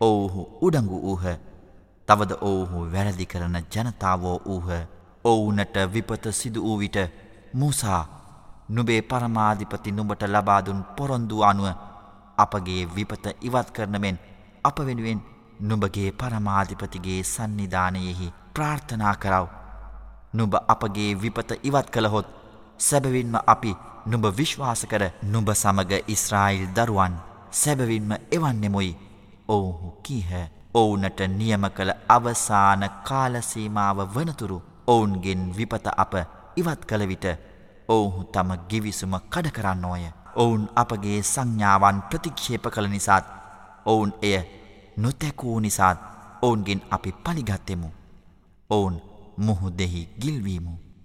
ඔවුහු උඩඟු වූහ තවද ඔවුහු වැරදි කරන ජනතාවෝ වූහ ඔවුනට විපත සිදු වූ විට මුසා නුබේ පරමාධිපති නුඹට ලබාදුන් පොරොන්දු අනුව අපගේ විපත ඉවත් කරනමෙන් අප වෙනුවෙන් නුඹගේ පරමාධිපතිගේ සන්නිධානයෙහි ප්‍රාර්ථනා කරව. නුබ අපගේ විපත ඉවත් කළහොත් සැබවින්ම අපි නුඹ විශ්වාස කර නුඹ සමග ඉස්රායිල් දරුවන් සැබවින්ම එවන්නෙමුයි. ඔවුහු කීහ. ඔවුනට නියම කළ අවසාන කාලසීමාව වනතුරු ඔවුන්ගෙන් විපත අප ඉවත් කළ විට ඔවුහු තම ගිවිසුම කඩ කරන්නෝය ඔවුන් අපගේ සංඥාවන් ප්‍රතික්ෂේප කළ නිසාත් ඔවුන් එය නොතැකූ නිසාත් ඔවුන්ගෙන් අපි පලිගත්තෙමු ඔවුන් මුහුදෙහි ගිල්වීමු.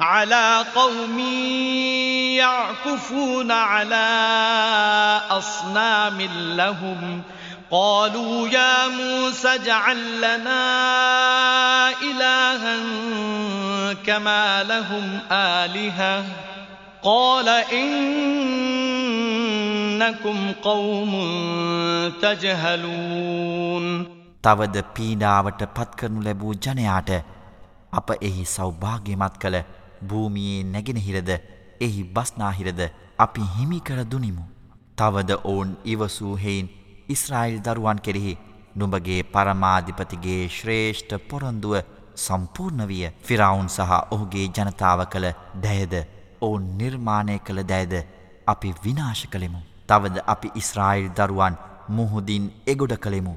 على قوم يعكفون على أصنام لهم قالوا يا موسى اجعل لنا إلها كما لهم آلهة قال إنكم قوم تجهلون තවද පීඩාවට පත්කරනු ලැබූ ජනයාට අප එහි සෞභාග්‍යමත් කළ භූමියේ නැගෙනහිරද එහි බස්නාහිරද අපි හිමිකර දුනිමු. තවද ඔවුන් ඉවසූ හෙයින් ඉස්රායිල් දරුවන් කෙරෙහි නුඹගේ පරමාධිපතිගේ ශ්‍රේෂ්ඨ පොරොන්දුව සම්පූර්ණ විය ෆිරවුන් සහ ඔහුගේ ජනතාව කළ දැයද ඔවුන් නිර්මාණය කළ දැයද අපි විනාශ කළෙමු. තවද අපි ඉස්රායිල් දරුවන් මුහුදින් එගොඩ කළෙමු.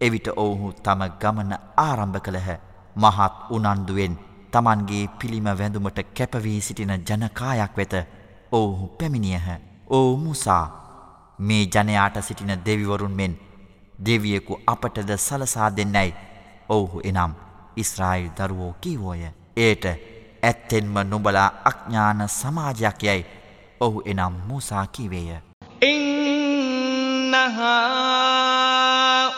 එවිට ඔවුහු තම ගමන ආරම්භ කළහ මහත් උනන්දුවෙන් තමන්ගේ පිළිම වැඳුමට කැපවී සිටින ජනකායක් වෙත ඔවුහු පැමිණියහ. ඕ මුසා මේ ජනයාට සිටින දෙවිවරුන් මෙන් දෙවියෙකු අපටද සලසා දෙන්නැයි ඔවුහු එනම් ඉස්රායිල් දරුවෝ කීවෝය. ඒට ඇත්තෙන්ම නොබලා අඥ්ඥාන සමාජයක් යැයි ඔහු එනම් මුසා කිවේය. ඉන්නහා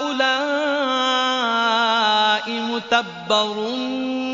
උලා ඉමුතබ්බරුන්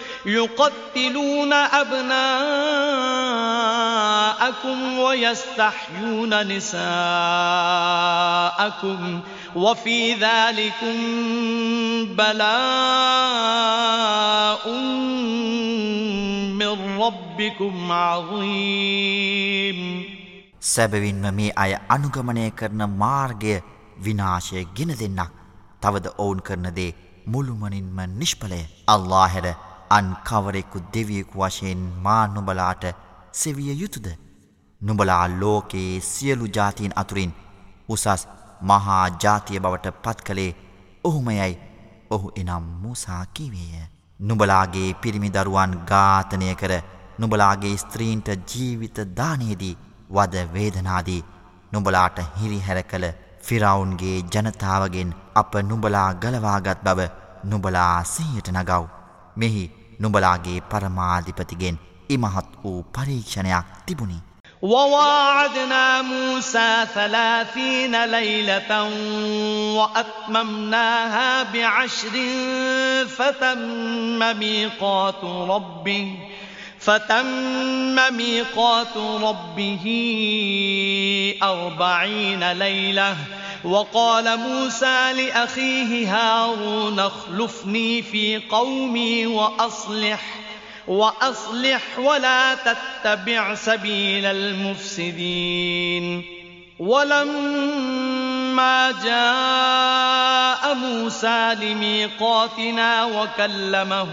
يقتلون أبناءكم ويستحيون نساءكم وفي ذلكم بلاء من ربكم عظيم සැබවින්ම මේ අය අනුගමනය කරන මාර්ගය විනාශය ගෙන දෙන්නක් තවද ඔවුන් කරන දේ මුළුමනින්ම නිෂ්පලය අල්ලා හැර අන් කවරෙකු දෙවියෙකු වශයෙන් මා නුබලාට සෙවිය යුතුද? නුබලා ලෝකයේ සියලු ජාතීන් අතුරින් උසස් මහා ජාතිය බවට පත් කළේ ඔහුමයයි. ඔහු එනම් මූසා කිවේය. නුබලාගේ පිරිමිදරුවන් ඝාතනය කර නුබලාගේ ස්ත්‍රීන්ට ජීවිත දානයේදී වද වේදනාදී නුබලාට හිරිහැර කළ ෆිරවුන්ගේ ජනතාවගෙන් අප නුබලා ගලවාගත් බව නුබලා සිහියට නගව්. මෙහි නුබලාගේ පරමාධිපතිගෙන් ඉමහත් වූ පරීක්ෂණයක් තිබුණි. وواعدنا موسى ثلاثين ليلة وأتممناها بعشر فتم ميقات ربه فتم ميقات ربه أربعين ليلة وقال موسى لأخيه هارون اخلفني في قومي وأصلح وأصلح ولا تتبع سبيل المفسدين. ولما جاء موسى لميقاتنا وكلمه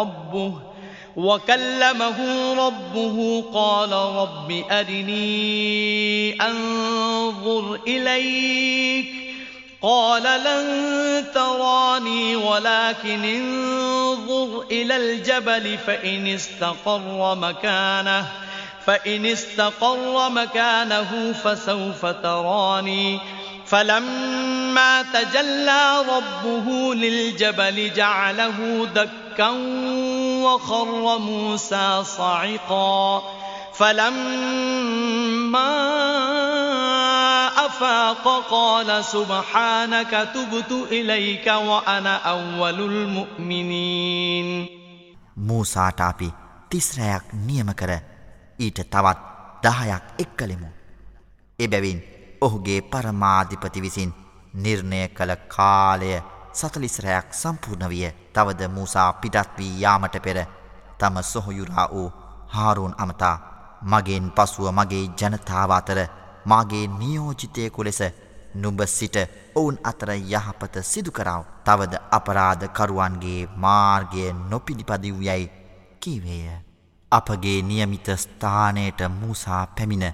ربه وكلمه ربه قال رب أرني أنظر إليك قال لن تراني ولكن انظر إلى الجبل فإن استقر مكانه فإن استقر مكانه فسوف تراني فلما تجلى ربه للجبل جعله دكا وخر موسى صعقا فلما أفاق قال سبحانك تبت إليك وأنا أول المؤمنين මූසාට අපි තිස්රයක් නියම කර ඊට තවත් දහයක් එක් කළෙමු. එබැවින් ඔහුගේ පරමාධිපති විසින් නිර්ණය කළ කාලය සතලිස්රයක් සම්පූර්ණ විය තවද මූසා පිටත් වී යාමට පෙර තම සොහොයුරා වූ හාරුන් අමතා මගෙන් පසුව මගේ ජනතාව අතර මාගේ නියෝජිතයකු ලෙස නුඹ සිට ඔවුන් අතර යහපත සිදුකරාව තවද අපරාධකරුවන්ගේ මාර්ගය නොපිළිපදිව් යැයි කීවේය. අපගේ නියමිත ස්ථානයට මූසා පැමිණ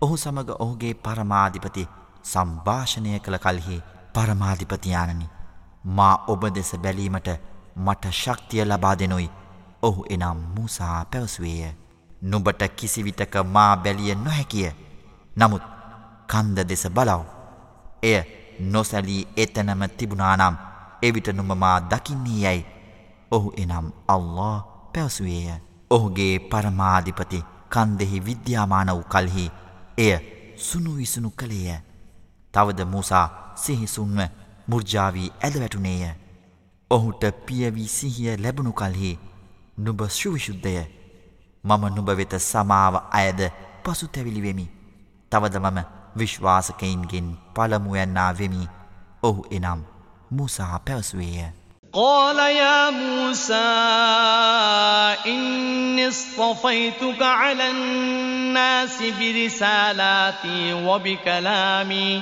ඔහු සමඟ ඔහුගේ පරමාධිපති සම්භාෂණය කළ කල්හි පරමාධිපතියානනි මා ඔබ දෙස බැලීමට මට ශක්තිය ලබා දෙනුයි. ඔහු එනම් මූසා පැවසුවේය. නුබට කිසිවිටක මා බැලිය නොහැකිය. නමුත් කන්ද දෙස බලව්. එය නොසැලී එතනම තිබුණානම් එවිට නුම මා දකින්නේ යැයි. ඔහු එනම් අල්له පැවසුවේය. ඔහුගේ පරමාධිපති කන්දෙහි විද්‍යාමාන වූ කල්හි එය සුනු විසුණු කළේය. තවද මූසා සිහිසුන්ව මුර්ජාවී ඇදවැටුනේය. ඔහුට පියවී සිහිය ලැබුණු කල්හි නුබ ශුවිශුද්ධය. මම නුබ වෙත සමාව අයද පසු තැවිලිවෙමි. තවද මම විශ්වාසකයින්ගෙන් පළමුුවන්නා වෙමි ඔහු එනම් මුසා පැවසුවේය. قال يا موسى إني اصطفيتك على الناس برسالاتي وبكلامي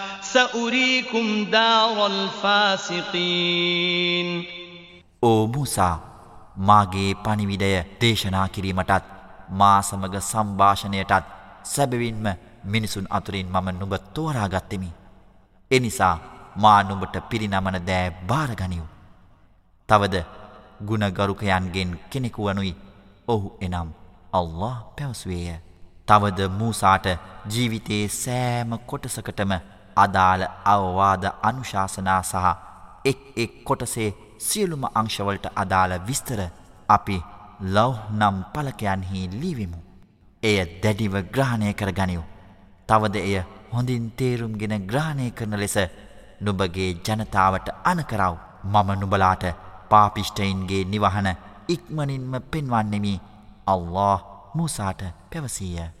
سأريكم دار الفاسقين ඕ මූසා මාගේ පණිවිඩය දේශනා කිරීමටත් මා සමග සම්භාෂණයටත් සැබවින්ම මිනිසුන් අතුරින් මම නුඹ තෝරාගත්තෙමි. එනිසා මා නුඹට පිරිනමන දෑ භාරගනිව්. තවද ගුණගරුකයන්ගෙන් කෙනෙකුවනුයි ඔහු එනම් අල්له පැවසුවේය. තවද මූසාට ජීවිතයේ සෑම කොටසකටම අදාළ අවවාද අනුශාසනා සහ එක් එක් කොටසේ සියලුම අංශවලට අදාළ විස්තර අපි ලව් නම් පලකයන්හි ලීවිමු. එය දැඩිව ග්‍රහණය කර ගනිව්. තවද එය හොඳින් තේරුම්ගෙන ග්‍රහණය කරන ලෙස නුබගේ ජනතාවට අනකරව මම නුබලාට පාපිෂ්ටයින්ගේ නිවහන ඉක්මනින්ම පෙන්වන්නෙමි අල්له මූසාට පැවසීය.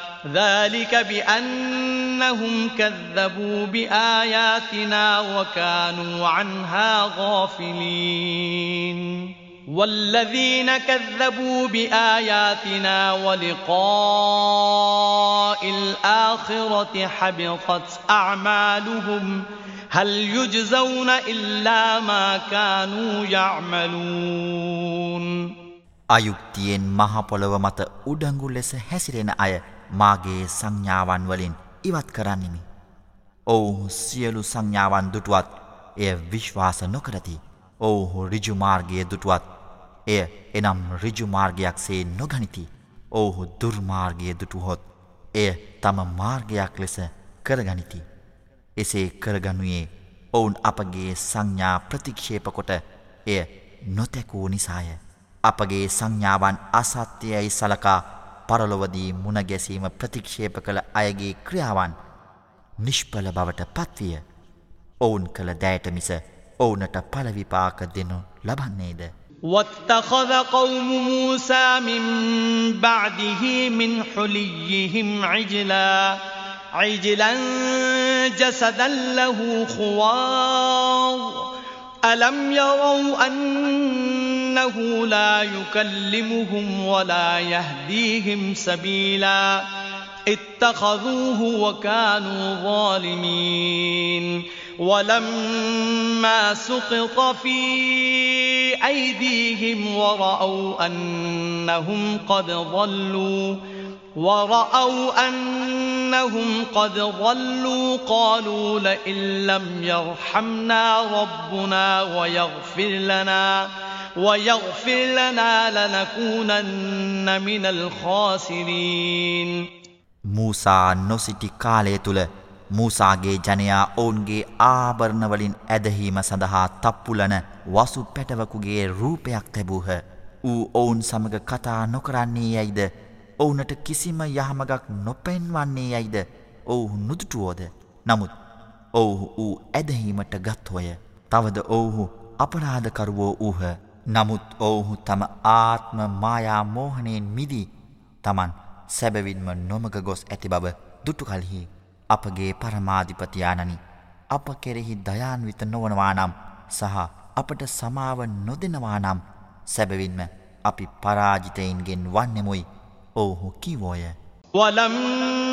ذلك بأنهم كذبوا بآياتنا وكانوا عنها غافلين والذين كذبوا بآياتنا ولقاء الآخرة حبطت أعمالهم هل يجزون إلا ما كانوا يعملون අයුක්තියෙන් මහපොළොව මත උඩංගු ලෙස හැසිරෙන අය මාගේ සංඥාවන් වලින් ඉවත් කරන්නෙමි. ඔවුහු සියලු සංඥාවන් දුටුවත් එය විශ්වාස නොකරති. ඔවුහු රිජුමාර්ගය දුටුවත් එය එනම් රිජුමාර්ගයක් සේ නොගනිති. ඔවුහු දුර්මාර්ගය දුටුහොත් එය තම මාර්ගයක් ලෙස කරගනිති. එසේ කරගනුයේ ඔවුන් අපගේ සංඥා ප්‍රතික්ෂේපකොට එය නොතැකූ නිසාය. අපගේ සංඥාවන් අසත්‍යයයි සලකා පරලොවදී මුණගැසීම ප්‍රතික්ෂේප කළ අයගේ ක්‍රියාවන් නිෂ්පල බවට පත්විය. ඔවුන් කළ දෑයට මිස ඔවුනට පලවිපාක දෙනු ලබන්නේද. واتخذ قوم موسى من بعده من حليهم عجلا عجلا جسدا له خوار ألم يروا أنه لا يكلمهم ولا يهديهم سبيلا. اتخذوه وكانوا ظالمين. ولما سقط في أيديهم ورأوا أنهم قد ضلوا. ورأوا أنهم قد ضلوا. قالوا لئن لم يرحمنا ربنا ويغفر لنا. ويغفر لنا لنكونن من الخاسرين موسى නොසිටි කාලය තුළ මූසාගේ ජනයා ඔවුන්ගේ ආභරණවලින් ඇදහීම සඳහා තප්පුලන වසු පැටවකුගේ රූපයක් තැබූහ. ඌ ඔවුන් සමඟ කතා නොකරන්නේ යැයිද ඔවුනට කිසිම යහමගක් නොපැන්වන්නේ යැයිද ඔවුහු නුදුටුවෝද. නමුත් ඔවුහු වූ ඇදහීමට ගත්හොය. තවද ඔවුහු අපරාධකරුවෝ වූහ. නමුත් ඔවුහු තම ආත්ම මායා මෝහනයෙන් මිදී තමන් සැබවින්ම නොමග ගොස් ඇති බව දුටු කල්හි අපගේ පරමාධිපතියානනි අප කෙරෙහි දයාන්විත නොවනවා නම් සහ අපට සමාව නොදෙනවා නම් සැබවින්ම අපි පරාජිතයින්ගෙන් වන්නෙමුයි ඔවුහු කිවෝය.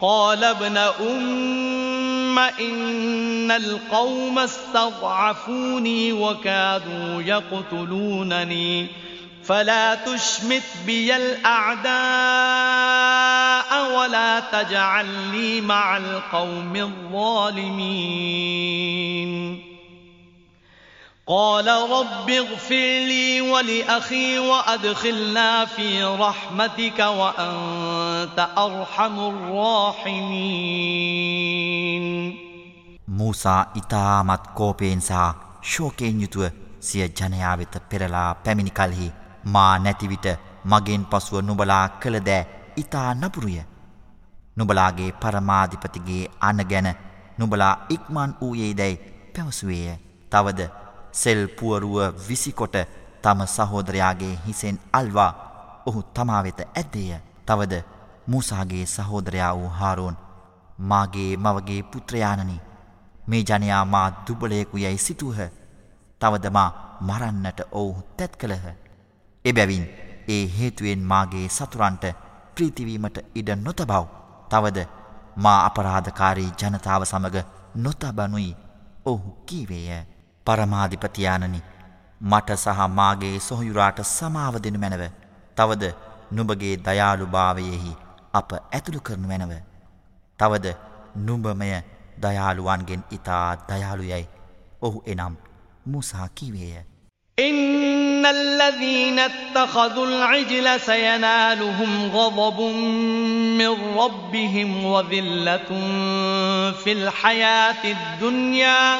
قال ابن أم إن القوم استضعفوني وكادوا يقتلونني فلا تشمت بي الأعداء ولا تجعلني مع القوم الظالمين قال رب اغفر لي ولأخي وأدخلنا في رحمتك وأنت أرحم الراحمين මූසා ඉතාමත් කෝපයෙන් සහ ශෝකයෙන් යුතුව සිය ජනයා වෙත පෙරලා පැමිණි කල්හි මා නැතිවිට මගෙන් පසුව නුබලා කළ දෑ ඉතා නපුරුය. නුබලාගේ පරමාධිපතිගේ අන ගැන නුබලා ඉක්මන් වූයේ දැයි පැවසුවේය. තවද සෙල් පුවරුව විසිකොට තම සහෝදරයාගේ හිසෙන් අල්වා ඔහු තමා වෙත ඇද්දේය. තවද මූසාගේ සහෝදරයා වූ හාරෝන් මාගේ මවගේ පුත්‍රයානනි මේ ජනයා මා දුබලයෙකු යැයි සිතුහ. තවද මා මරන්නට ඔවුහු තැත් කළහ. එබැවින් ඒ හේතුවෙන් මාගේ සතුරන්ට ප්‍රීතිවීමට ඉඩ නොතබව්. තවද මා අපරාධකාරී ජනතාව සමග නොතබනුයි ඔහු කීවේය. පරමාධිපතියානනි මට සහ මාගේ සොහයුරාට සමාව දෙනු මැනව. තවද නුබගේ දයාළුභාවයෙහි අප ඇතුළු කරනු මැනව. තවද නුඹමය දයාළුවන්ගෙන් ඉතා දයාළුයයි ඔහු එනම් මුසා කිවේය. إن الذين اتخذوا العجل سينالهم غضب من ربهم وذلة في الحياة الدنيا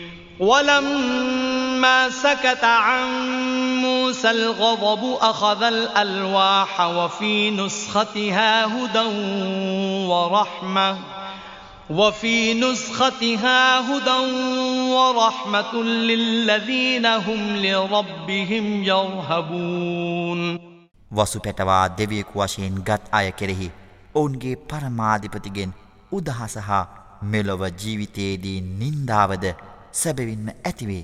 ولما سكت عن موسى الغضب أخذ الألواح وفي نسختها هدى ورحمة وفي نسختها هدى ورحمة للذين هم لربهم يرهبون වසු පැටවා දෙවියෙකු වශයෙන් ගත් අය කෙරෙහි ඔවුන්ගේ පරමාධිපතිගෙන් උදහස හා මෙලොව ජීවිතයේදී නින්දාවද සැබවින්ම ඇතිවේ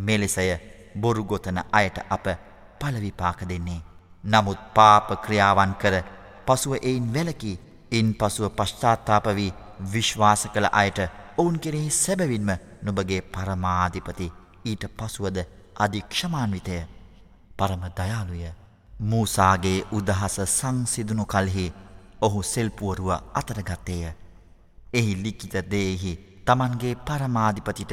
මෙලෙසය බොරුගොතන අයට අප පලවිපාක දෙන්නේ. නමුත් පාප ක්‍රියාවන් කර පසුව එයින් වැලකි ඉන් පසුව පශ්චාත්තාපවී විශ්වාස කළ අයට ඔවුන් කෙරෙහි සැබවින්ම නොබගේ පරමාධිපති ඊට පසුවද අධික්ෂමාන්විතය පරම දයාලුය. මූසාගේ උදහස සංසිදුණු කල්හි ඔහු සෙල්පුවරුව අතරගත්තේය. එහි ලික්කිත දේහි තමන්ගේ පරමාධිපතිට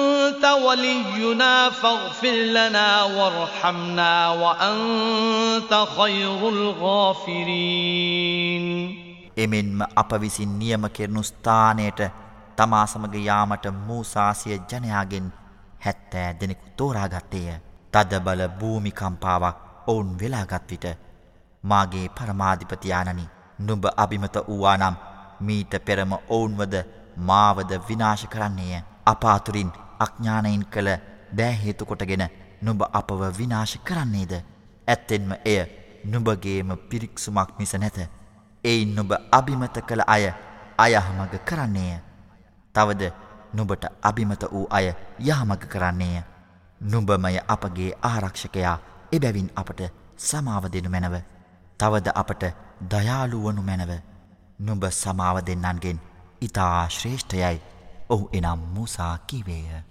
ولينا فاغفر لنا وارحمنا وأنت خير الغافرين එමෙන්ම අප විසින් නියම කෙරනු ස්ථානයට තමා සමග යාමට මූසාසිය ජනයාගෙන් හැත්තෑ දෙනෙකු තෝරාගත්තේය. තදබල භූමිකම්පාවක් ඔවුන් වෙලාගත් විට මාගේ පරමාධිපතියානනි නුඹ අභිමත වූවානම් මීට පෙරම ඔවුන්වද මාවද විනාශ කරන්නේය. අපාතුරින් අඥ්ඥානයින් කළ දෑහේතු කොටගෙන නුඹ අපව විනාශ කරන්නේද. ඇත්තෙන්ම එය නුඹගේම පිරික්සුමක් මිස නැත. එයින් නුඹ අභිමත කළ අය අයහමග කරන්නේය. තවද නුඹට අභිමත වූ අය යහමග කරන්නේය. නුඹමය අපගේ ආරක්ෂකයා එබැවින් අපට සමාව දෙනු මැනව. තවද අපට දයාළුවනු මැනව. නුඹ සමාව දෙන්නන්ගෙන් ඉතා ශ්‍රේෂ්ඨයයි ඔහු එනම් මුසා කිවේය.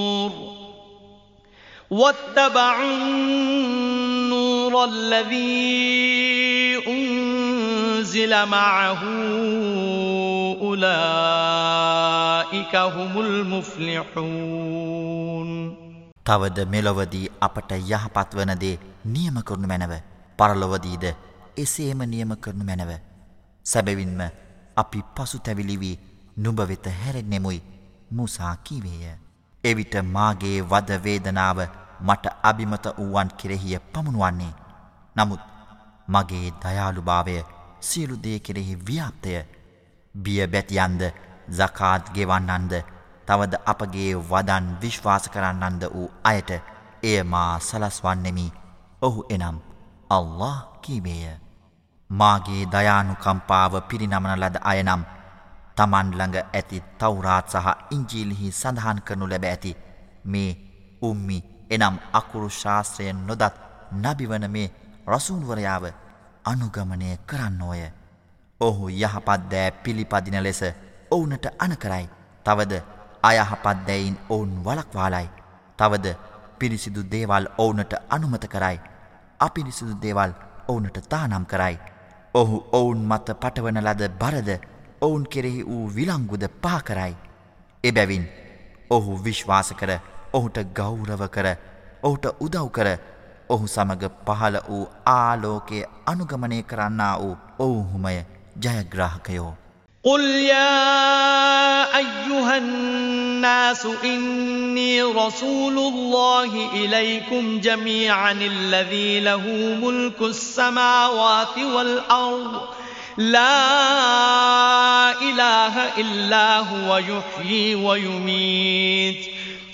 واتبعوا النور الذي أنزل معه أولئك هم المفلحون තවද මෙලොවදී අපට යහපත් වන දේ නියම කරනු මැනව පරලොවදීද එසේම නියම කරනු මැනව සැබවින්ම අපි පසු තැවිලිවී නුඹ වෙත හැරෙන්නෙමුයි මුසා කීවේය එවිට මාගේ වදවේදනාව මට අභිමත වූවන් කෙරෙහිය පමුණුවන්නේ. නමුත් මගේ දයාළුභාවය සියලු දේ කෙරෙහි ව්‍යාප්තය. බිය බැතියන්ද සකාත් ගෙවන්නන්ද තවද අපගේ වදන් විශ්වාස කරන්නන්ද වූ අයට එය මා සලස්වන්නෙමි. ඔහු එනම් අල්له කීවේය මාගේ දයානුකම්පාව පිරිනමන ලද අයනම් තමන් ළඟ ඇති තවරාත් සහ ඉංජීලිහි සඳහන් කරනු ලැබ ඇති. මේ උම්මි එනම් අකුරු ශාස්ත්‍රයෙන් නොදත් නබිවන මේ රසූන්වරයාව අනුගමනය කරන්නෝය. ඔහු යහපත් දෑ පිළිපදින ලෙස ඔවුනට අනකරයි. තවද අයහපත් දැයින් ඔවුන් වලක්වාලයි. තවද පිරිසිදු දේවල් ඔවුනට අනුමත කරයි. අපිරිසිදු දේවල් ඔවුනට තානම් කරයි. ඔහු ඔවුන් මත පටවන ලද බරද ඔවුන් කෙරෙහි වූ විලංගුද පාකරයි. එබැවින් ඔහු විශ්වාස කර ඔහුට ගෞරව කර ඔහුට උදව් කර ඔහු සමග පහළ වූ ආලෝකය අනුගමනය කරන්නා වූ ඔවුහුමය ජයග්‍රාහකයෝ. قل يا أيها الناس إني رسول الله إليكم جميعا الذي له ملك السماوات والأرض لا إله إلا هو يحيي ويميت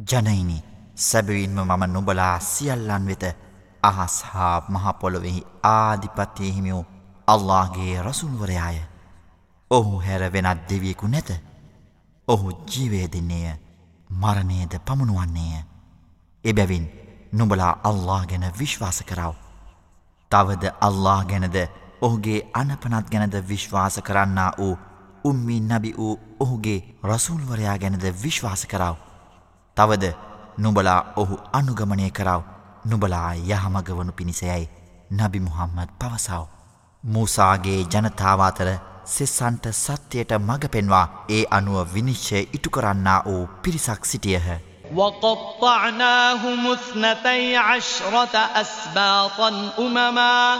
ජනයිනි සැබවින්ම මම නුබලා සියල්ලන් වෙත අහස් හා මහපොළොවෙහි ආධිපත්තියහිමියෝ අල්ලාගේ රසුල්වරයාය. ඔහු හැර වෙනත් දෙවියෙකු නැත. ඔහු ජීවේදින්නේය මරණයද පමුණුවන්නේය. එබැවින් නුබලා අල්له ගැන විශ්වාස කරව. තවද අල්له ගැනද ඔහුගේ අනපනත් ගැනද විශ්වාස කරන්නා වූ උම්මි නබි වූ ඔහුගේ රසුල්වරයා ගැනද විශ්වාස කරාව. තවද නුබලා ඔහු අනුගමනය කරව නුබලා යහමගවනු පිණිසයයි නබි මුහම්මද පවසාව. මූසාගේ ජනතාවාතර සෙස්සන්ට සත්‍යයට මඟ පෙන්වා ඒ අනුව විනිශ්චය ඉටු කරන්නා වූ පිරිසක් සිටියහ. وقطعناهم اثنتي عشرة أسباطا أمما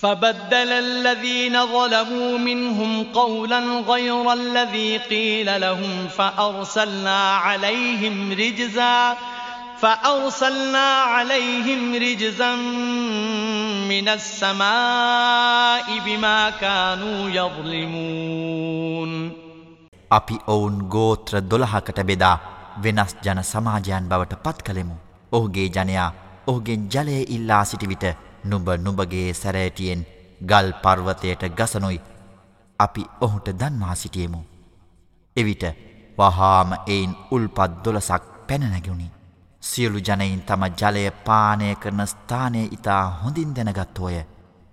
فبدل الذين ظلموا منهم قولا غير الذي قيل لهم فأرسلنا عليهم رجزا فأرسلنا عليهم رجزا من السماء بما كانوا يظلمون අපි ඔවුන් ගෝත්‍ර දොළහකට බෙදා වෙනස් ජන සමාජයන් බවට පත් කළෙමු. ඔහුගේ ජනයා ඔහුගෙන් ජලය ඉල්ලා සිටිවිට නුඹ නුඹගේ සැරෑටියෙන් ගල් පර්වතයට ගසනුයි අපි ඔහුට දන්වා සිටියමු. එවිට වහාම එයින් උල්පත් දොලසක් පැනනැගුණි. සියලු ජනයින් තම ජලය පානය කරන ස්ථානය ඉතා හොඳින් දැනගත්තෝය.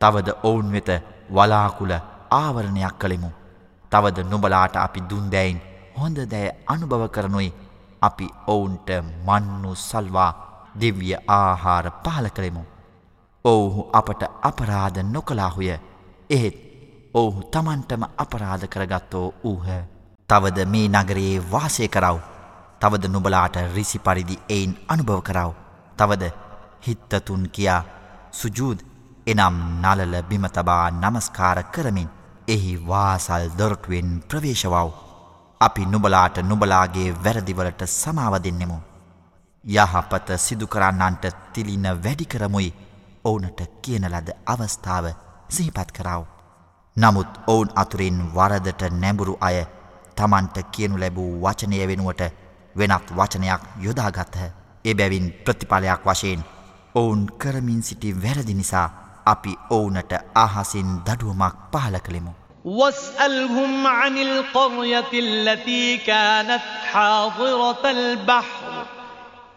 තවද ඔවුන් වෙත වලාකුල ආවරණයක් කළෙමු. තවද නුබලාට අපි දුන්දැයින් හොඳ දෑ අනුභව කරනුයි අපි ඔවුන්ට මන්නු සල්වා දිව්‍ය ආහාර පහල කළෙමු. ඔවුහු අපට අපරාධ නොකලාහුය එහෙත් ඔවුහු තමන්ටම අපරාධ කරගත්තෝ වූහ. තවද මේ නගරයේ වාසය කරව. තවද නුබලාට රිසි පරිදි එයින් අනුභව කරව. තවද හිත්තතුන් කියා සුජූද් එනම් නලල බිමතබා නමස්කාර කරමින් එහි වාසල් දොරටුවෙන් ප්‍රවේශවව්. අපි නුබලාට නුබලාගේ වැරදිවලට සමාව දෙන්නෙමු. යහපත සිදුකරන්නන්ට තිලින වැඩිකරමුයි ඔවුනට කියන ලද අවස්ථාව සිහිපත් කරව. නමුත් ඔවුන් අතුරින් වරදට නැඹුරු අය තමන්ට කියනු ලැබූ වචනය වෙනුවට වෙනත් වචනයක් යොදාගත්හ. එබැවින් ප්‍රතිඵලයක් වශයෙන් ඔවුන් කරමින් සිටි වැරදි නිසා අපි ඔවුනට අහසින් දඩුවමක් පහල කළෙමු. واسألهم عن القرية التي كانت حاضرة البحر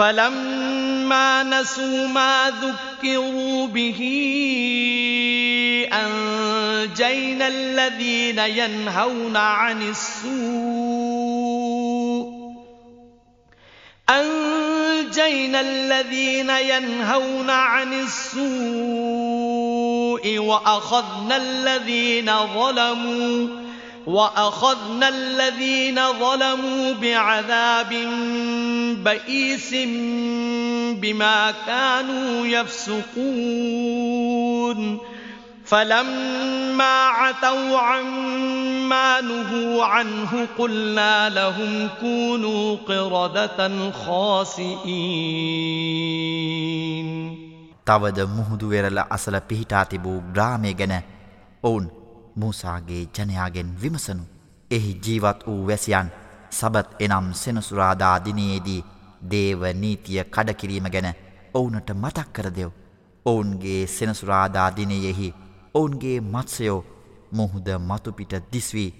فلما نسوا ما ذكروا به أنجينا الذين ينهون عن السوء. أنجينا الذين ينهون عن السوء وأخذنا الذين ظلموا. وأخذنا الذين ظلموا بعذاب بئيس بما كانوا يفسقون فلما عتوا عما نهوا عنه قلنا لهم كونوا قردة خاسئين තවද මුහුදු වෙරළ අසල පිහිටා තිබූ ග්‍රාමය ගැන ඔවුන් මූසාගේ ජනයාගෙන් විමසනු. එහි ජීවත් වූ වැසියන් සබත් එනම් සෙනසුරාදා දිනයේදී දේව නීතිය කඩකිරීම ගැන ඔවුනට මතක් කර දෙව්. ඔවුන්ගේ සෙනසුරාදා දිනයෙහි ඔවුන්ගේ මත්සයෝ මුහුද මතුපිට දිස්වී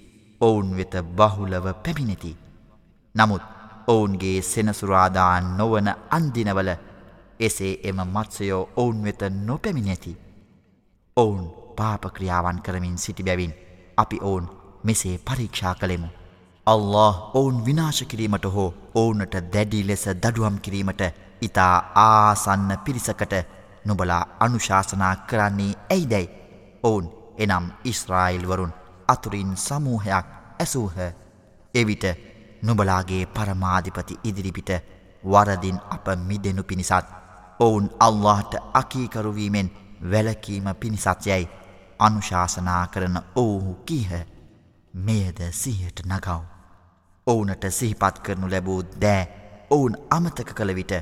ඔවුන් වෙත බහුලව පැමිණෙති. නමුත් ඔවුන්ගේ සෙනසුරාදා නොවන අන්දිනවල එසේ එම මත්සයෝ ඔවුන් වෙත නොපැමිණැති. ඔවුන් පාපක්‍රියාවන් කරමින් සිටි බැවින් අපි ඔවුන් මෙසේ පරීක්ෂා කළෙමු. අල්له ඔවුන් විනාශකිරීමට හෝ ඕවුනට දැඩි ලෙස දඩුවම් කිරීමට ඉතා ආසන්න පිරිසකට නොබලා අනුශාසනා කරන්නේ ඇයිදැයි ඔවුන් එනම් ඉස්රායිල්වරුන් අතුරින් සමූහයක් ඇසූහ එවිට නොබලාගේ පරමාධිපති ඉදිරිපිට වරදින් අප මිදෙනු පිණිසත් ඔවුන් අල්لهට අකීකරුවීමෙන් වැලකීම පිණිසත්යයි අනුශාසනා කරන ඔවුහු කීහ මෙයද සිහයට නගව්. ඔවුනට සිහිපත් කරනු ලැබූ දෑ ඔවුන් අමතක කළ විට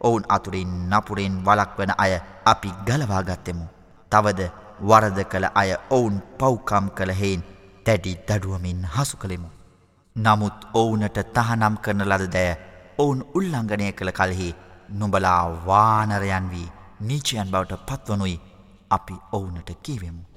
ඔවුන් අතුරින් නපුරෙන් වලක්වන අය අපි ගලවාගත්තෙමු. තවද වරද කළ අය ඔවුන් පව්කම් කළ හෙයින් තැඩි දඩුවමින් හසු කළෙමු. නමුත් ඔවුනට තහනම් කරන ලද දෑ ඔවුන් උල්ලංඝනය කළ කල්හි නුඹලා වානරයන් වී නීචයන් බවට පත්වනුයි අපි ඔවුනට කීවෙමු.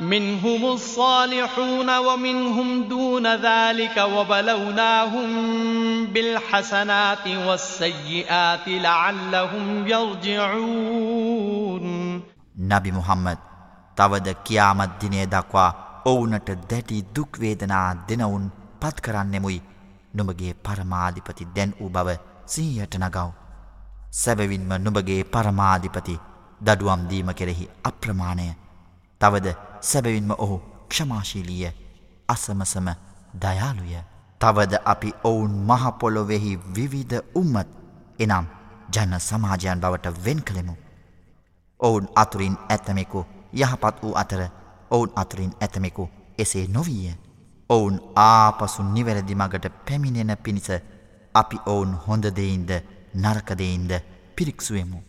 منهم الصالحون ومنهم دون ذلك وبلوناهم بالحسنات والسيئات لعلهم يرجعون නබි මුහම්මද් තවද කියාමත් දිනය දක්වා ඔවුනට දැටි දුක්වේදනා දෙනවුන් පත් කරන්නෙමුයි නුඹගේ පරමාධිපති දැන් වූ බව සීයට නගව්. සැබවින්ම නුඹගේ පරමාධිපති දඩුවම් දීම කෙරෙහි අප්‍රමාණය. තවද සැබවින්ම ඔහු ක්ෂමාශීලිය අසමසම දයාලුය. තවද අපි ඔවුන් මහපොලොවෙහි විවිධ උම්මත් එනම් ජන සමාජයන් බවට වෙන් කළෙමු. ඔවුන් අතුරින් ඇත්තමෙකු යහපත් වූ අතර ඔවුන් අතුරින් ඇතමෙකු එසේ නොවීය. ඔවුන් ආපසු නිවැරදි මගට පැමිණෙන පිණිස අපි ඔවුන් හොඳදෙයින්ද නරකදෙයින්ද පිරික්සුවමු.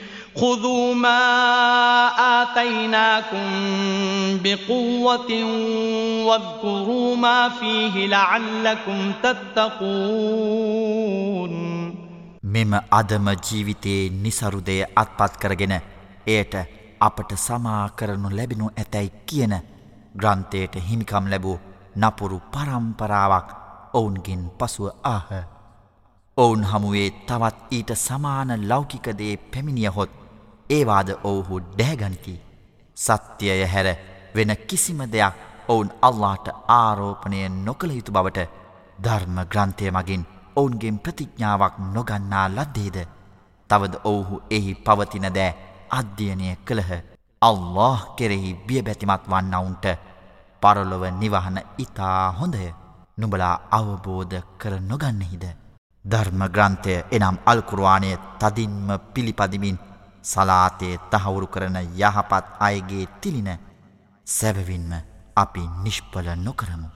خذوا ما آتيناكم بقوة واذكروا ما فيه لعلكم تتقون මෙම අදම ජීවිතයේ නිසරුදය අත්පත් කරගෙන එයට අපට සමා කරනු ලැබෙනු ඇතැයි කියන ග්‍රන්ථයට හිමිකම් ලැබූ නපුරු පරම්පරාවක් ඔවුන්ගෙන් පසුව ආහ. ඔවුන් හමුවේ තවත් ඊට සමාන ලෞකිකදේ පැමිණියහොත් ඒවාද ඔවුහු ඩෑගනිති. සත්‍යය හැර වෙන කිසිම දෙයක් ඔවුන් අල්ලාට ආරෝපණය නොකළ යුතු බවට ධර්ම ග්‍රන්ථය මගින් ඔවුන්ගෙන් ප්‍රතිඥ්ඥාවක් නොගන්නා ලද්දේද තවද ඔවුහු එහි පවතින දෑ අධ්‍යයනය කළහ අල්له කෙරෙහි බියබැතිමත් වන්නවුන්ට පරලොව නිවහන ඉතා හොඳය නුබලා අවබෝධ කර නොගන්නෙහිද. ධර්ම ග්‍රන්ථය එනම් අල්කුරවානය තදින්ම පිළිපදිමින් සලාතය තහවුරු කරන යහපත් අයගේ තිලින සැබවින්ම අපි නිෂ්පල නොකරමු.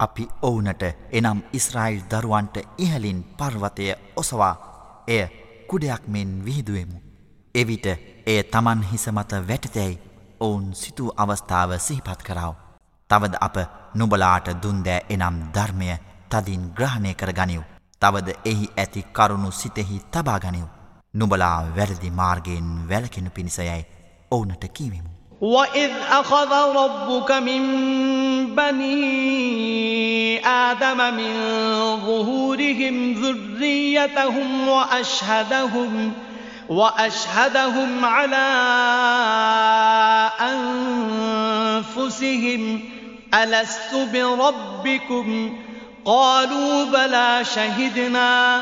අපි ඔවුනට එනම් ඉස්රායිල් දරුවන්ට ඉහලින් පර්වතය ඔසවා එය කුඩයක් මෙන් විහිදුවමු. එවිට එය තමන් හිසමත වැටතැයි ඔවුන් සිතූ අවස්ථාව සිහිපත් කරාව. තවද අප නුබලාට දුන්දෑ එනම් ධර්මය තදින් ග්‍රහණය කර ගනිව්. තවද එහි ඇති කරුණු සිතෙහි තබාගනිව්. නුබලා වැරදි මාර්ගයෙන් වැලකෙනු පිණිසයයි ඔවුනට කීවෙමු. وَإِذْ أَخَذَ رَبُّكَ مِنْ بَنِي آدَمَ مِنْ ظُهُورِهِمْ ذُرِّيَّتَهُمْ وَأَشْهَدَهُمْ وأشهدهم على أنفسهم ألست بربكم قالوا بلى شهدنا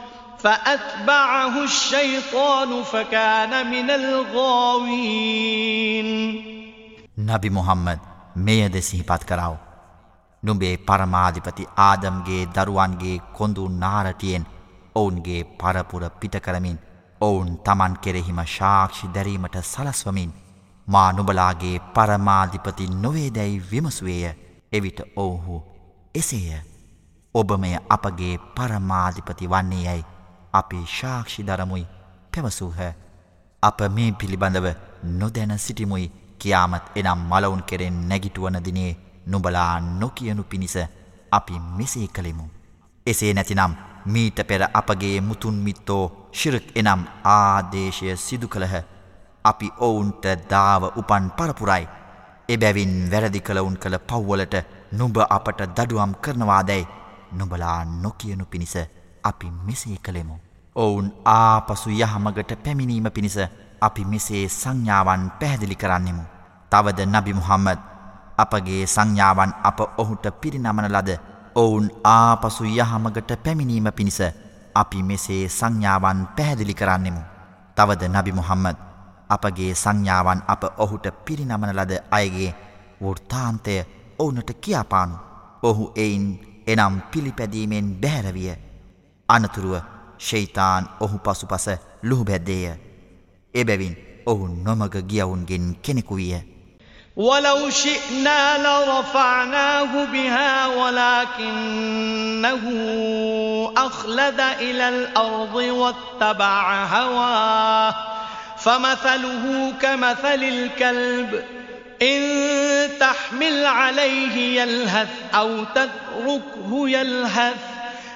فأتبعه الشيطان فكان من الغاوين نبي محمد මෙයද සිහිපත් කරව. නුඹේ පරමාධිපති ආදම්ගේ දරුවන්ගේ කොඳු නාරටියෙන් ඔවුන්ගේ පරපුර පිටකරමින් ඔවුන් තමන් කෙරෙහිම ශාක්ෂි දැරීමට සලස්වමින් මා නුබලාගේ පරමාධිපති නොවේදැයි විමසුවේය එවිට ඔවුහු එසේය ඔබමය අපගේ පරමාධිපති වන්නේ යැයි අපි ශාක්ෂි දරමුයි පැවසූහ. අප මේ පිළිබඳව නොදැන සිටිමුයි කියාමත් එනම් මලවුන් කෙරෙන් නැගිටුවන දිනේ නුබලා නොකියනු පිණිස අපි මෙසේ කළෙමු. එසේ නැතිනම් මීට පෙර අපගේ මුතුන්මිත්තෝ ශිරක් එනම් ආදේශය සිදු කළහ. අපි ඔවුන්ට දාව උපන් පරපුරයි. එබැවින් වැරදි කළවුන් කළ පව්වලට නුඹ අපට දඩුවම් කරනවාදැයි නුබලා නොකියනු පිණිස අපි මෙසේ කළෙමු. ඔවුන් ආපසු යහමගට පැමිණීම පිණිස අපි මෙසේ සංඥාවන් පැහැදිලි කරන්නෙමු. තවද නබි මුහම්මද අපගේ සංඥාවන් අප ඔහුට පිරිනමන ලද ඔවුන් ආපසු යහමගට පැමිණීම පිණිස අපි මෙසේ සංඥාවන් පැහැදිලි කරන්නෙමු. තවද නබි මුහම්මද අපගේ සංඥාවන් අප ඔහුට පිරිනමන ලද අයගේ වෘර්තාන්තය ඔවුනට කියාපානු. ඔහු එයින් එනම් පිළිපැදීමෙන් බැහැරවිය. අනතුරුව ශෛතාන් ඔහු පසුපස ලුහුබැද්දේය. එබැවින් ඔහු නොමග ගියවුන්ගෙන් කෙනෙකු විය. ولو شئنا لرفعناه بها ولكنه أخلد إلى الأرض واتبع هواه فمثله كمثل الكلب إن تحمل عليه يلهث أو تتركه يلهث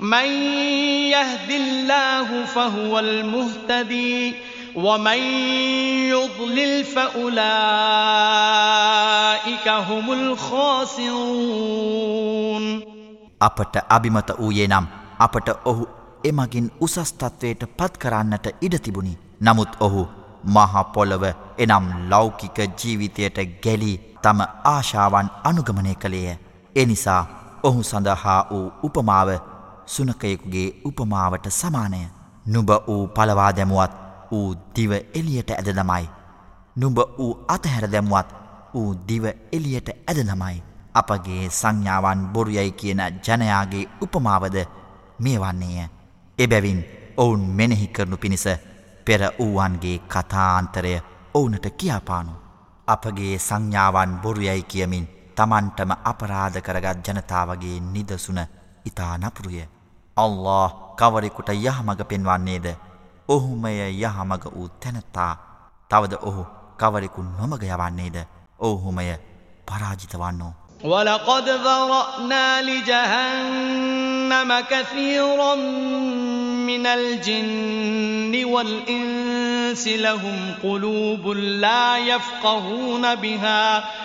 من يهد الله فهو المهتدي ومن يضلل فأولئك هم الخاسرون අපට අභිමත වූයේ නම් අපට ඔහු එමගින් උසස්තත්වයට පත් කරන්නට ඉඩ තිබුණි. නමුත් ඔහු මහපොළොව එනම් ලෞකික ජීවිතයට ගැලී තම ආශාවන් අනුගමනය කළේය. එනිසා ඔහු සඳහා වූ උපමාව සුනකයෙකුගේ උපමාවට සමානය. නුබ වූ පලවා දැමුවත් ඌ දිව එලියට ඇද දමයි. නුඹ වූ අතහැර දැමුවත් ඌ දිව එලියට ඇද දමයි. අපගේ සංඥාවන් බොරුයයි කියන ජනයාගේ උපමාවද මේ වන්නේය. එබැවින් ඔවුන් මෙනෙහි කරනු පිණිස පෙර වූවන්ගේ කතාන්තරය ඔවුනට කියාපානු. අපගේ සංඥාවන් බොරුයයි කියමින් තමන්ටම අපරාධ කරගත් ජනතාවගේ නිදසුන ඉතා නපුරුය. අල්له කවරෙකුට යහමඟ පෙන්වන්නේද? ඔහුමය යහමඟ වූ තැනැත්තා. තවද ඔහු කවරෙකු නොමග යවන්නේද? ඔහුමය පරාජිතවන්නෝ ولقد ذرأنا لجهنم كثيرا من الجن والإنس لهم قلوب لا يفقهون بها ۖ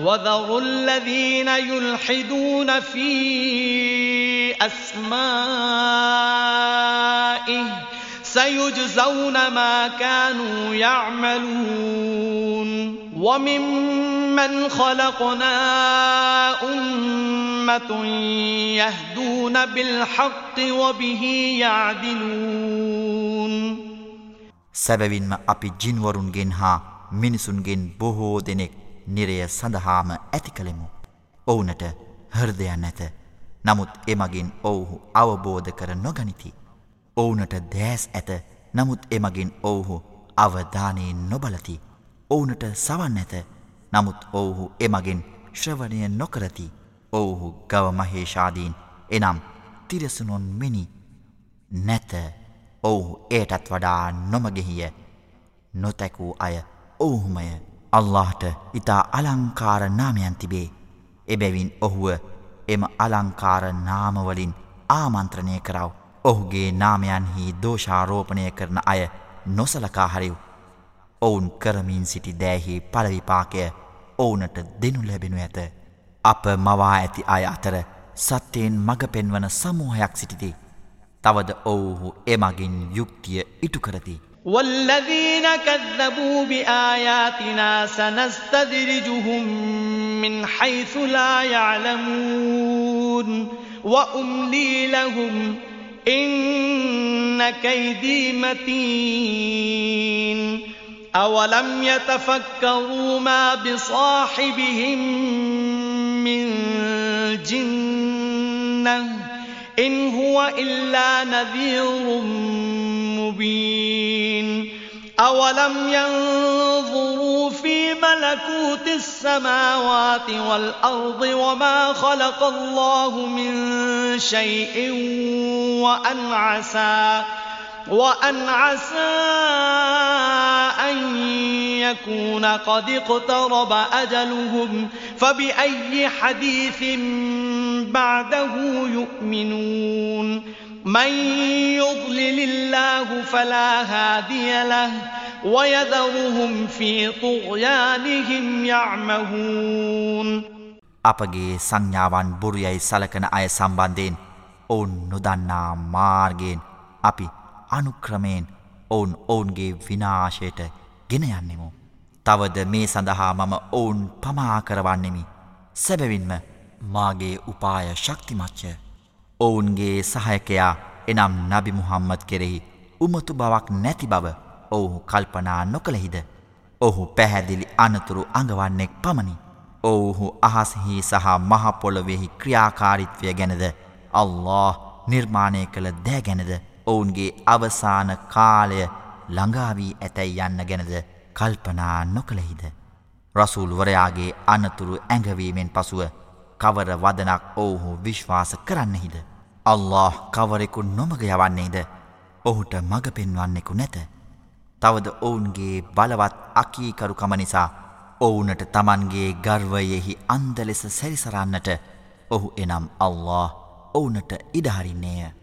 وذروا الذين يلحدون في أسمائه سيجزون ما كانوا يعملون وممن خلقنا أمة يهدون بالحق وبه يعدلون සැබවින්ම අපි ජින්වරුන්ගෙන් හා මිනිසුන්ගෙන් බොහෝ දෙනෙක් නිරය සඳහාම ඇති කළෙමු. ඔවුනට හර්දයන් ඇත. නමුත් එමගින් ඔවුහු අවබෝධ කර නොගනිති. ඔවුනට දෑස් ඇත නමුත් එමගින් ඔවුහු අවධානයෙන් නොබලති. ඔවුනට සවන් ඇත නමුත් ඔවුහු එමගින් ශ්‍රවණය නොකරති. ඔවුහු ගව මහේෂාදීන් එනම් තිරසුනොන් මෙනි නැත ඔවුහු ඒටත් වඩා නොමගෙහිය නොතැකූ අය ඔවුහුමය අල්لهට ඉතා අලංකාර නාමයන් තිබේ. එබැවින් ඔහුව එම අලංකාර නාමවලින් ආමන්ත්‍රණය කරව. ඔහුගේ නාමයන්හි දෝෂාරෝපණය කරන අය නොසලකා හරිව්. ඔවුන් කරමින් සිටි දෑහි පලවිපාකය ඔවුනට දෙනු ලැබෙනු ඇත. අප මවා ඇති අය අතර සත්‍යයෙන් මඟ පෙන්වන සමූහයක් සිටිති. තවද ඔවුහු එමගින් යුක්තිය ඉටු කරති. والذين كذبوا بآياتنا سنستدرجهم من حيث لا يعلمون وأملي لهم إن كيدي متين أولم يتفكروا ما بصاحبهم من جنة إن هو إلا نذير مبين. أولم ينظروا في ملكوت السماوات والأرض وما خلق الله من شيء وأن عسى وأن عسى أن يكون قد اقترب أجلهم فبأي حديث بعده يؤمنون من يضلل الله فلا هادي له ويذرهم في طغيانهم يعمهون අපගේ සංඥාවන් බුරුයයි සලකන අය සම්බන්ධයෙන් ඔවුන් නොදන්නා මාර්ගයෙන් අපි අනුක්‍රමයෙන් ඔවුන් ඔවුන්ගේ විනාශයට ගෙන යන්නෙමු. තවද මේ සඳහා මම ඔවුන් පමා කරවන්නෙමි. සැබවින්ම මාගේ උපාය ශක්තිමච්චය. ඔවුන්ගේ සහයකයා එනම් නබි මුහම්මද කෙරෙහි උමතු බවක් නැති බව ඔවුහු කල්පනා නොකළෙහිද. ඔහු පැහැදිලි අනතුරු අඟවන්නෙක් පමණි. ඔවුහු අහස්හි සහ මහපොළොවෙහි ක්‍රියාකාරිත්වය ගැනද අල්له නිර්මාණය කළ දෑ ගැනද ඔවුන්ගේ අවසාන කාලය ළඟාවී ඇතැයි යන්න ගැනද කල්පනා නොකළෙහිද. රසූල්වරයාගේ අනතුරු ඇඟවීමෙන් පසුව කවර වදනක් ඔවුහු විශ්වාස කරන්නෙහිද. අල්له කවරෙකු නොමග යවන්නේද ඔහුට මඟ පෙන්වන්නෙකු නැත. තවද ඔවුන්ගේ බලවත් අකීකරුකම නිසා ඔවුනට තමන්ගේ ගර්වයෙහි අන්දලෙස සැරිසරන්නට ඔහු එනම් අල්له ඔවුනට ඉඩහරින්නේය.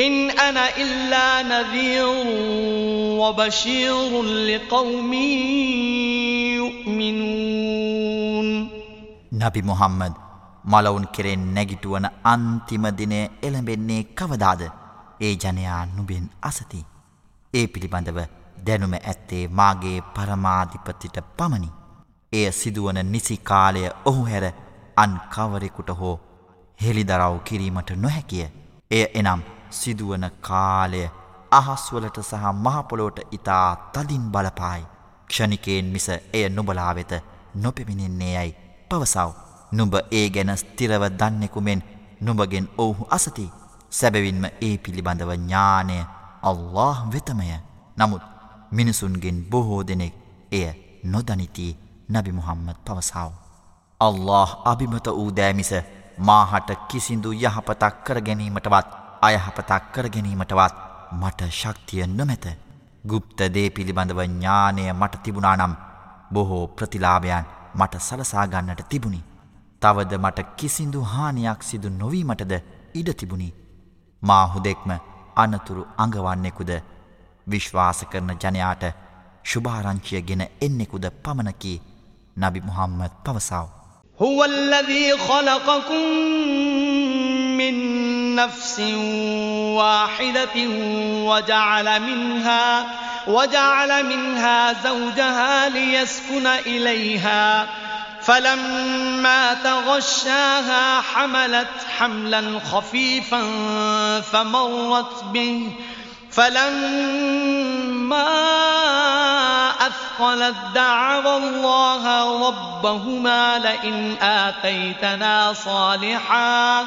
ඉන් අන ඉල්ලා නදීරු වබෂීරු ලිකවුමි යුමිනූන් නබි මුහම්මද් මලවුන් කෙරෙන් නැගිටුවන අන්තිම දිනය එළඹෙන්නේ කවදාද ඒ ජනයා නුබෙන් අසති ඒ පිළිබඳව දැනුම ඇත්තේ මාගේ පරමාධිපතිට පමණි එය සිදුවන නිසි කාලය ඔහු හැර අන් කවරෙකුට හෝ හෙළිදරව් කිරීමට නොහැකිය එය එනම් සිදුවන කාලය අහස්වලට සහ මහපොලෝට ඉතා තදින් බලපායි. ක්ෂණිකයෙන් මිස එය නුබලා වෙත නොපෙමිණෙන්නේ යැයි පවසව. නුඹ ඒ ගැන ස්තිරව දන්නෙකුමෙන් නුඹගෙන් ඔවුහු අසති. සැබවින්ම ඒ පිළිබඳව ඥානය අල්له වෙතමය. නමුත් මිනිසුන්ගෙන් බොහෝ දෙනෙක් එය නොදනිති නැබි මුහම්මත් පවසාව. අල්له අභිමත වූ දෑමිස මාහට කිසිදු යහපතක් කරගැනීමටවත් අයහපතක් කරගැනීමටවත් මට ශක්තිය නොමැත. ගුප්ත දේ පිළිබඳව ඥානය මට තිබුණානම් බොහෝ ප්‍රතිලාභයන් මට සලසාගන්නට තිබුණි. තවද මට කිසිදු හානියක් සිදු නොවීමටද ඉඩ තිබුණි. මාහුදෙක්ම අනතුරු අඟවන්නෙකුද විශ්වාස කරන ජනයාට ශුභාරංචිය ගෙන එන්නෙකුද පමණකි නබි මුහම්මද පවසාව. هو الذي خلقكم من نفس واحدة وجعل منها وجعل منها زوجها ليسكن إليها فلما تغشاها حملت حملا خفيفا فمرت به فلما أثقلت دعوا الله ربهما لئن آتيتنا صالحا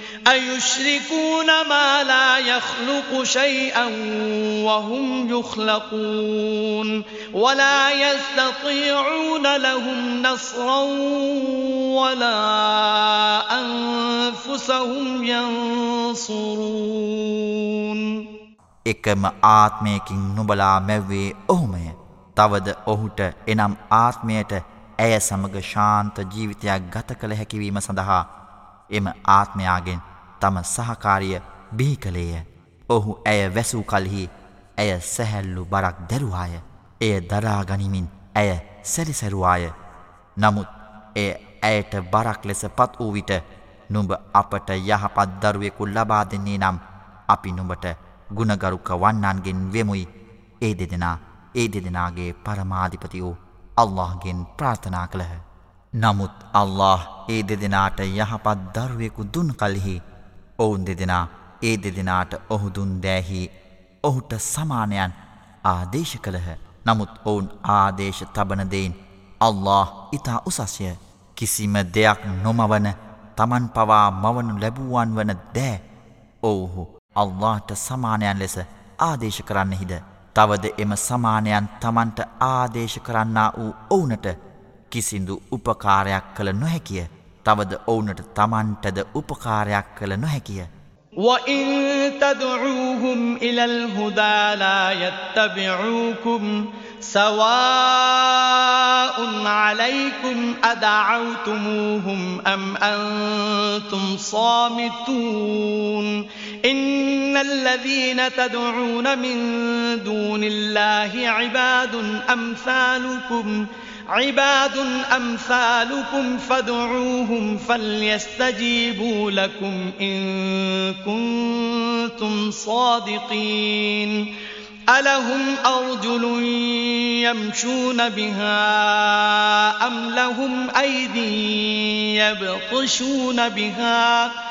أيشركون ما لا يخلق شيئا وهم يخلقون ولا يستطيعون لهم نصرا ولا أنفسهم ينصرون එකම ආත්මයකින් නුබලා මැව්වේ ඔහුමය. තවද ඔහුට එනම් ආත්මයට ඇය සමග ශාන්ත ජීවිතයක් ගත කළ හැකිවීම සඳහා එම ආත්මයාගෙන් තම සහකාරිය බිහි කළේය. ඔහු ඇය වැසූ කල්හි ඇය සැහැල්ලු බරක් දැරුවාය. එය දරාගනිමින් ඇය සැරිසැරුවාය. නමුත් ඒ ඇයට බරක් ලෙස පත් වූ විට නුඹ අපට යහපත් දරුවෙකු ලබා දෙන්නේ නම් අපි නුඹට ගුණගරුක වන්නන්ගෙන් වෙමුයි ඒ දෙදෙනා ඒ දෙදෙනගේ පරමාධිපති වූ අල්لهගෙන් ප්‍රාථනා කළහ. නමුත් අල්له ඒ දෙදෙනාට යහපත් දරුවෙකු දුන් කල්හි ඔවුන් දෙදෙනා ඒ දෙදෙනාට ඔහුදුන් දෑහි ඔහුට සමානයන් ආදේශ කළහ. නමුත් ඔවුන් ආදේශ තබනදයින් අල්له ඉතා උසස්ය. කිසිම දෙයක් නොමවන තමන් පවා මවනු ලැබූුවන් වන දෑ ඔවුහු අල්لهට සමානයන් ලෙස ආදේශ කරන්නෙහිද? තවද එම සමානයන් තමන්ට ආදේශ කරන්නා වූ ඔවුනට කිසිදු උපකාරයක් කළ නොහැකිය. තවද ඔවුනට තමන්ටද උපකාරයක් කළ නොහැකිය. وَإِن تَدْعُوهُمْ إِلَى الْهُدَى لَا يَتَّبِعُوكُمْ سَوَاءٌ عَلَيْكُمْ أَدَعَوْتُمُوهُمْ أَمْ أَنْتُمْ صَامِتُونَ إِنَّ الَّذِينَ تَدْعُونَ مِن دُونِ اللَّهِ عِبَادٌ أَمْثَالُكُمْ ۖ عباد أمثالكم فادعوهم فليستجيبوا لكم إن كنتم صادقين. ألهم أرجل يمشون بها أم لهم أيدي يبطشون بها ۖ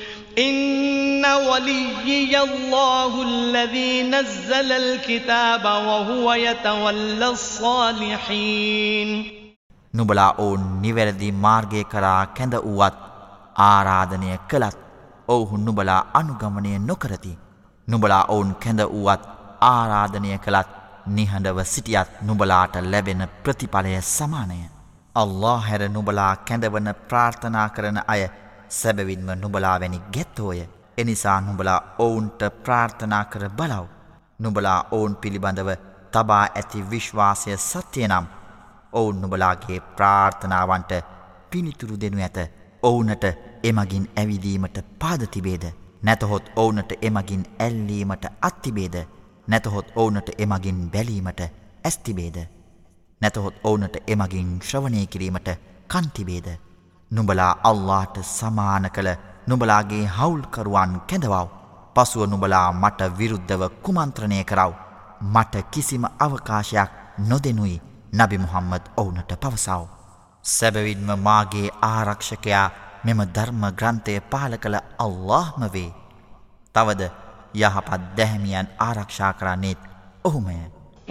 إن وليي الله الذي نزل الكتاب وهو يتولى الصالحين නුඹලා ඔවුන් නිවැරදි මාර්ගය කරා කැඳ වූවත් ආරාධනය කළත් ඔවුහු නුඹලා අනුගමනය නොකරති. නුඹලා ඔවුන් කැඳ වූවත් ආරාධනය කළත් නිහඬව සිටියත් නුඹලාට ලැබෙන ප්‍රතිඵලය සමානය. අල්له හැර නුඹලා කැඳවන ප්‍රාර්ථනා කරන අය සැබවින්ම නුබලා වැනි ගැත්තෝය. එනිසා නුබලා ඔවුන්ට ප්‍රාර්ථනා කර බලව්. නුබලා ඔවුන් පිළිබඳව තබා ඇති විශ්වාසය සත්‍යයනම් ඔවුන් නුබලාගේ ප්‍රාර්ථනාවන්ට පිනිතුරු දෙනු ඇත. ඔවුනට එමගින් ඇවිදීමට පාදතිබේද නැතහොත් ඔවුනට එමගින් ඇල්ලීමට අත්තිබේද නැතහොත් ඔවුනට එමගින් බැලීමට ඇස්තිබේද නැතහොත් ඔවුනට එමගින් ශ්‍රවණය කිරීමට කන්තිබේද නුඹලා අල්ලාට සමාන කළ නුඹලාගේ හවුල්කරුවන් කැඳවව් පසුව නුඹලා මට විරුද්ධව කුමන්ත්‍රණය කරව මට කිසිම අවකාශයක් නොදෙනුයි නබි මුහම්මද ඔවුනට පවසව. සැබවින්ම මාගේ ආරක්ෂකයා මෙම ධර්ම ග්‍රන්ථය පාල කළ අල්لهම වේ. තවද යහපත් දැහැමියන් ආරක්ෂා කරන්නේත් ඔහුමය.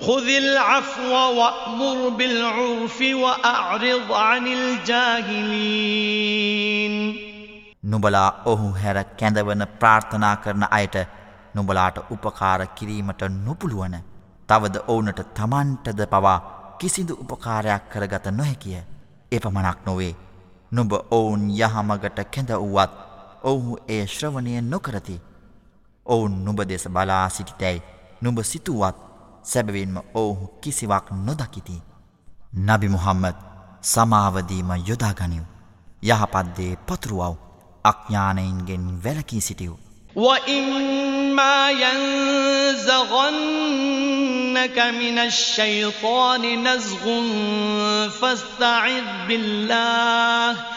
خذ العفو وأمر بالعرف وأعرض عن الجاهلين නුබලා ඔහු හැර කැඳවන ප්‍රාර්ථනා කරන අයට නුබලාට උපකාර කිරීමට නොපුළුවන තවද ඕනට තමන්ටද පවා කිසිදු උපකාරයක් කරගත නොහැකිය එපමණක් නොවේ නුඹ ඔවුන් යහමගට කැඳ වුවත් ඔවුහු ඒ ශ්‍රවණය නොකරති ඔවුන් නුබ දෙස බලා සිටිතැයි නුඹ සිතුවත් සැබවින්ම ඔවුහු කිසිවක් නොදකිති. නබි මුහම්මද සමාවදීම යොදාගනිව්. යහපත්දේ පතුරුවව් අඥ්ඥානයින්ගෙන් වැලකී සිටියව්. وَإِمَّا يَنزَغَنَّكَ مِنَ الشَّيْطَانِ نَزْغٌ فَاسْتَعِذْ بِاللَّهِ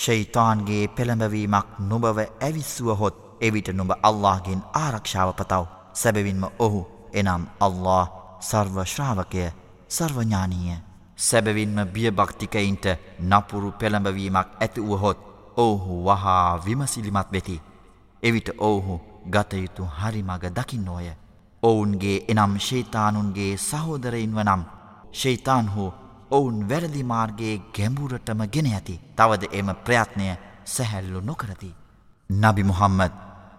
ශෛතාන්ගේ පෙළඹවීමක් නුබව ඇවිස්සුවහොත් එවිට නුඹ අල්لهගෙන් ආරක්ෂාව පතව. සැබවින්ම ඔහු එනම් අල්له සර්ව ශ්‍රාවකය සර්වඥානීය. සැබවින්ම බියභක්තිකයින්ට නපුරු පෙළඹවීමක් ඇතිවුවහොත් ඔහු වහා විමසිලිමත් වෙති. එවිට ඔහු ගතයුතු හරිමග දකින්නෝය. ඔවුන්ගේ එනම් ශේතානුන්ගේ සහෝදරයින්ව නම් ශේතාන් හෝ ඔවුන් වැරදි මාර්ගයේ ගැඹුරටම ගෙන ඇති තවද එම ප්‍රයත්නය සැහැල්ලු නොකරති. නබි මුහම්මද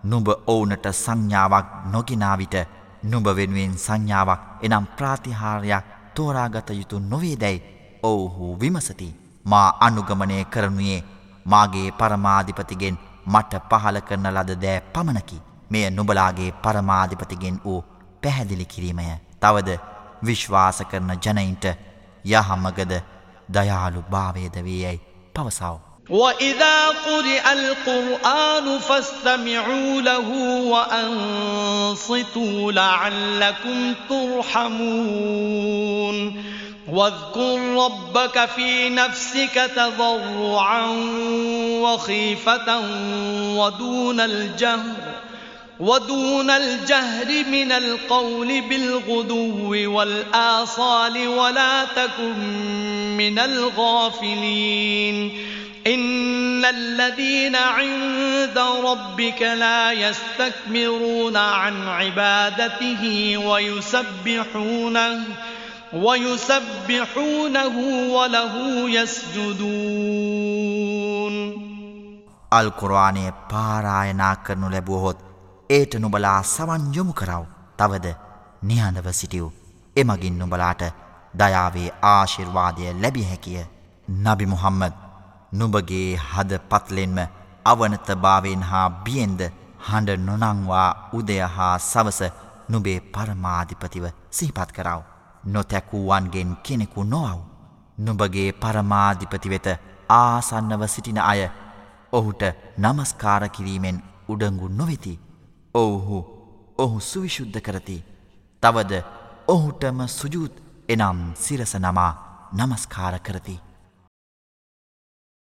නුඹ ඔවුනට සංඥාවක් නොගෙනාවිට නුඹ වෙනුවෙන් සංඥාවක් එනම් ප්‍රාතිහාරයක් තෝරාගත යුතු නොවේදැයි ඔවුහු විමසති. මා අනුගමනය කරනුයේ මාගේ පරමාධිපතිගෙන් මට පහල කරන ලද දෑ පමණකි. මෙය නුබලාගේ පරමාධිපතිගෙන් වූ පැහැදිලි කිරීමය. තවද විශ්වාස කරන ජනයින්ට යහමගද දයාලු භාවේද වේ යැයි පවසාව. وَإِذَا قُرِئَ الْقُرْآنُ فَاسْتَمِعُوا لَهُ وَأَنصِتُوا لَعَلَّكُمْ تُرْحَمُونَ واذكر ربك في نفسك تضرعا وخيفة ودون الجهر ودون الجهر من القول بالغدو والآصال ولا تكن من الغافلين إن الذين عند ربك لا يستكبرون عن عبادته ويسبحونه ويسبحونه وله يسجدون අල් කුරවානය පාරායනා කරනු ලැබුවහොත් ඒට නුබලා සවන් යොමු කරව. තවද නිහඬව සිටියව්. එමගින් නුබලාට දයාවේ ආශිර්වාදය ලැබිය හැකිය. නබි මුහම්මද නුබගේ හද පත්ලෙන්ම අවනතභාවෙන් හා බියෙන්ද හඬ නොනංවා උදය හා සවස නුබේ පරමාධිපතිව සිහිපත් කරව. නොතැකුවන්ගෙන් කෙනෙකු නොවව්. නුබගේ පරමාධිපති වෙත ආසන්නව සිටින අය ඔහුට නමස්කාර කිරීමෙන් උඩංගු නොවෙති. ඔවුහු ඔහු සුවිශුද්ධ කරති. තවද ඔහුටම සුජූත් එනම් සිරස නමා නමස්කාර කරති.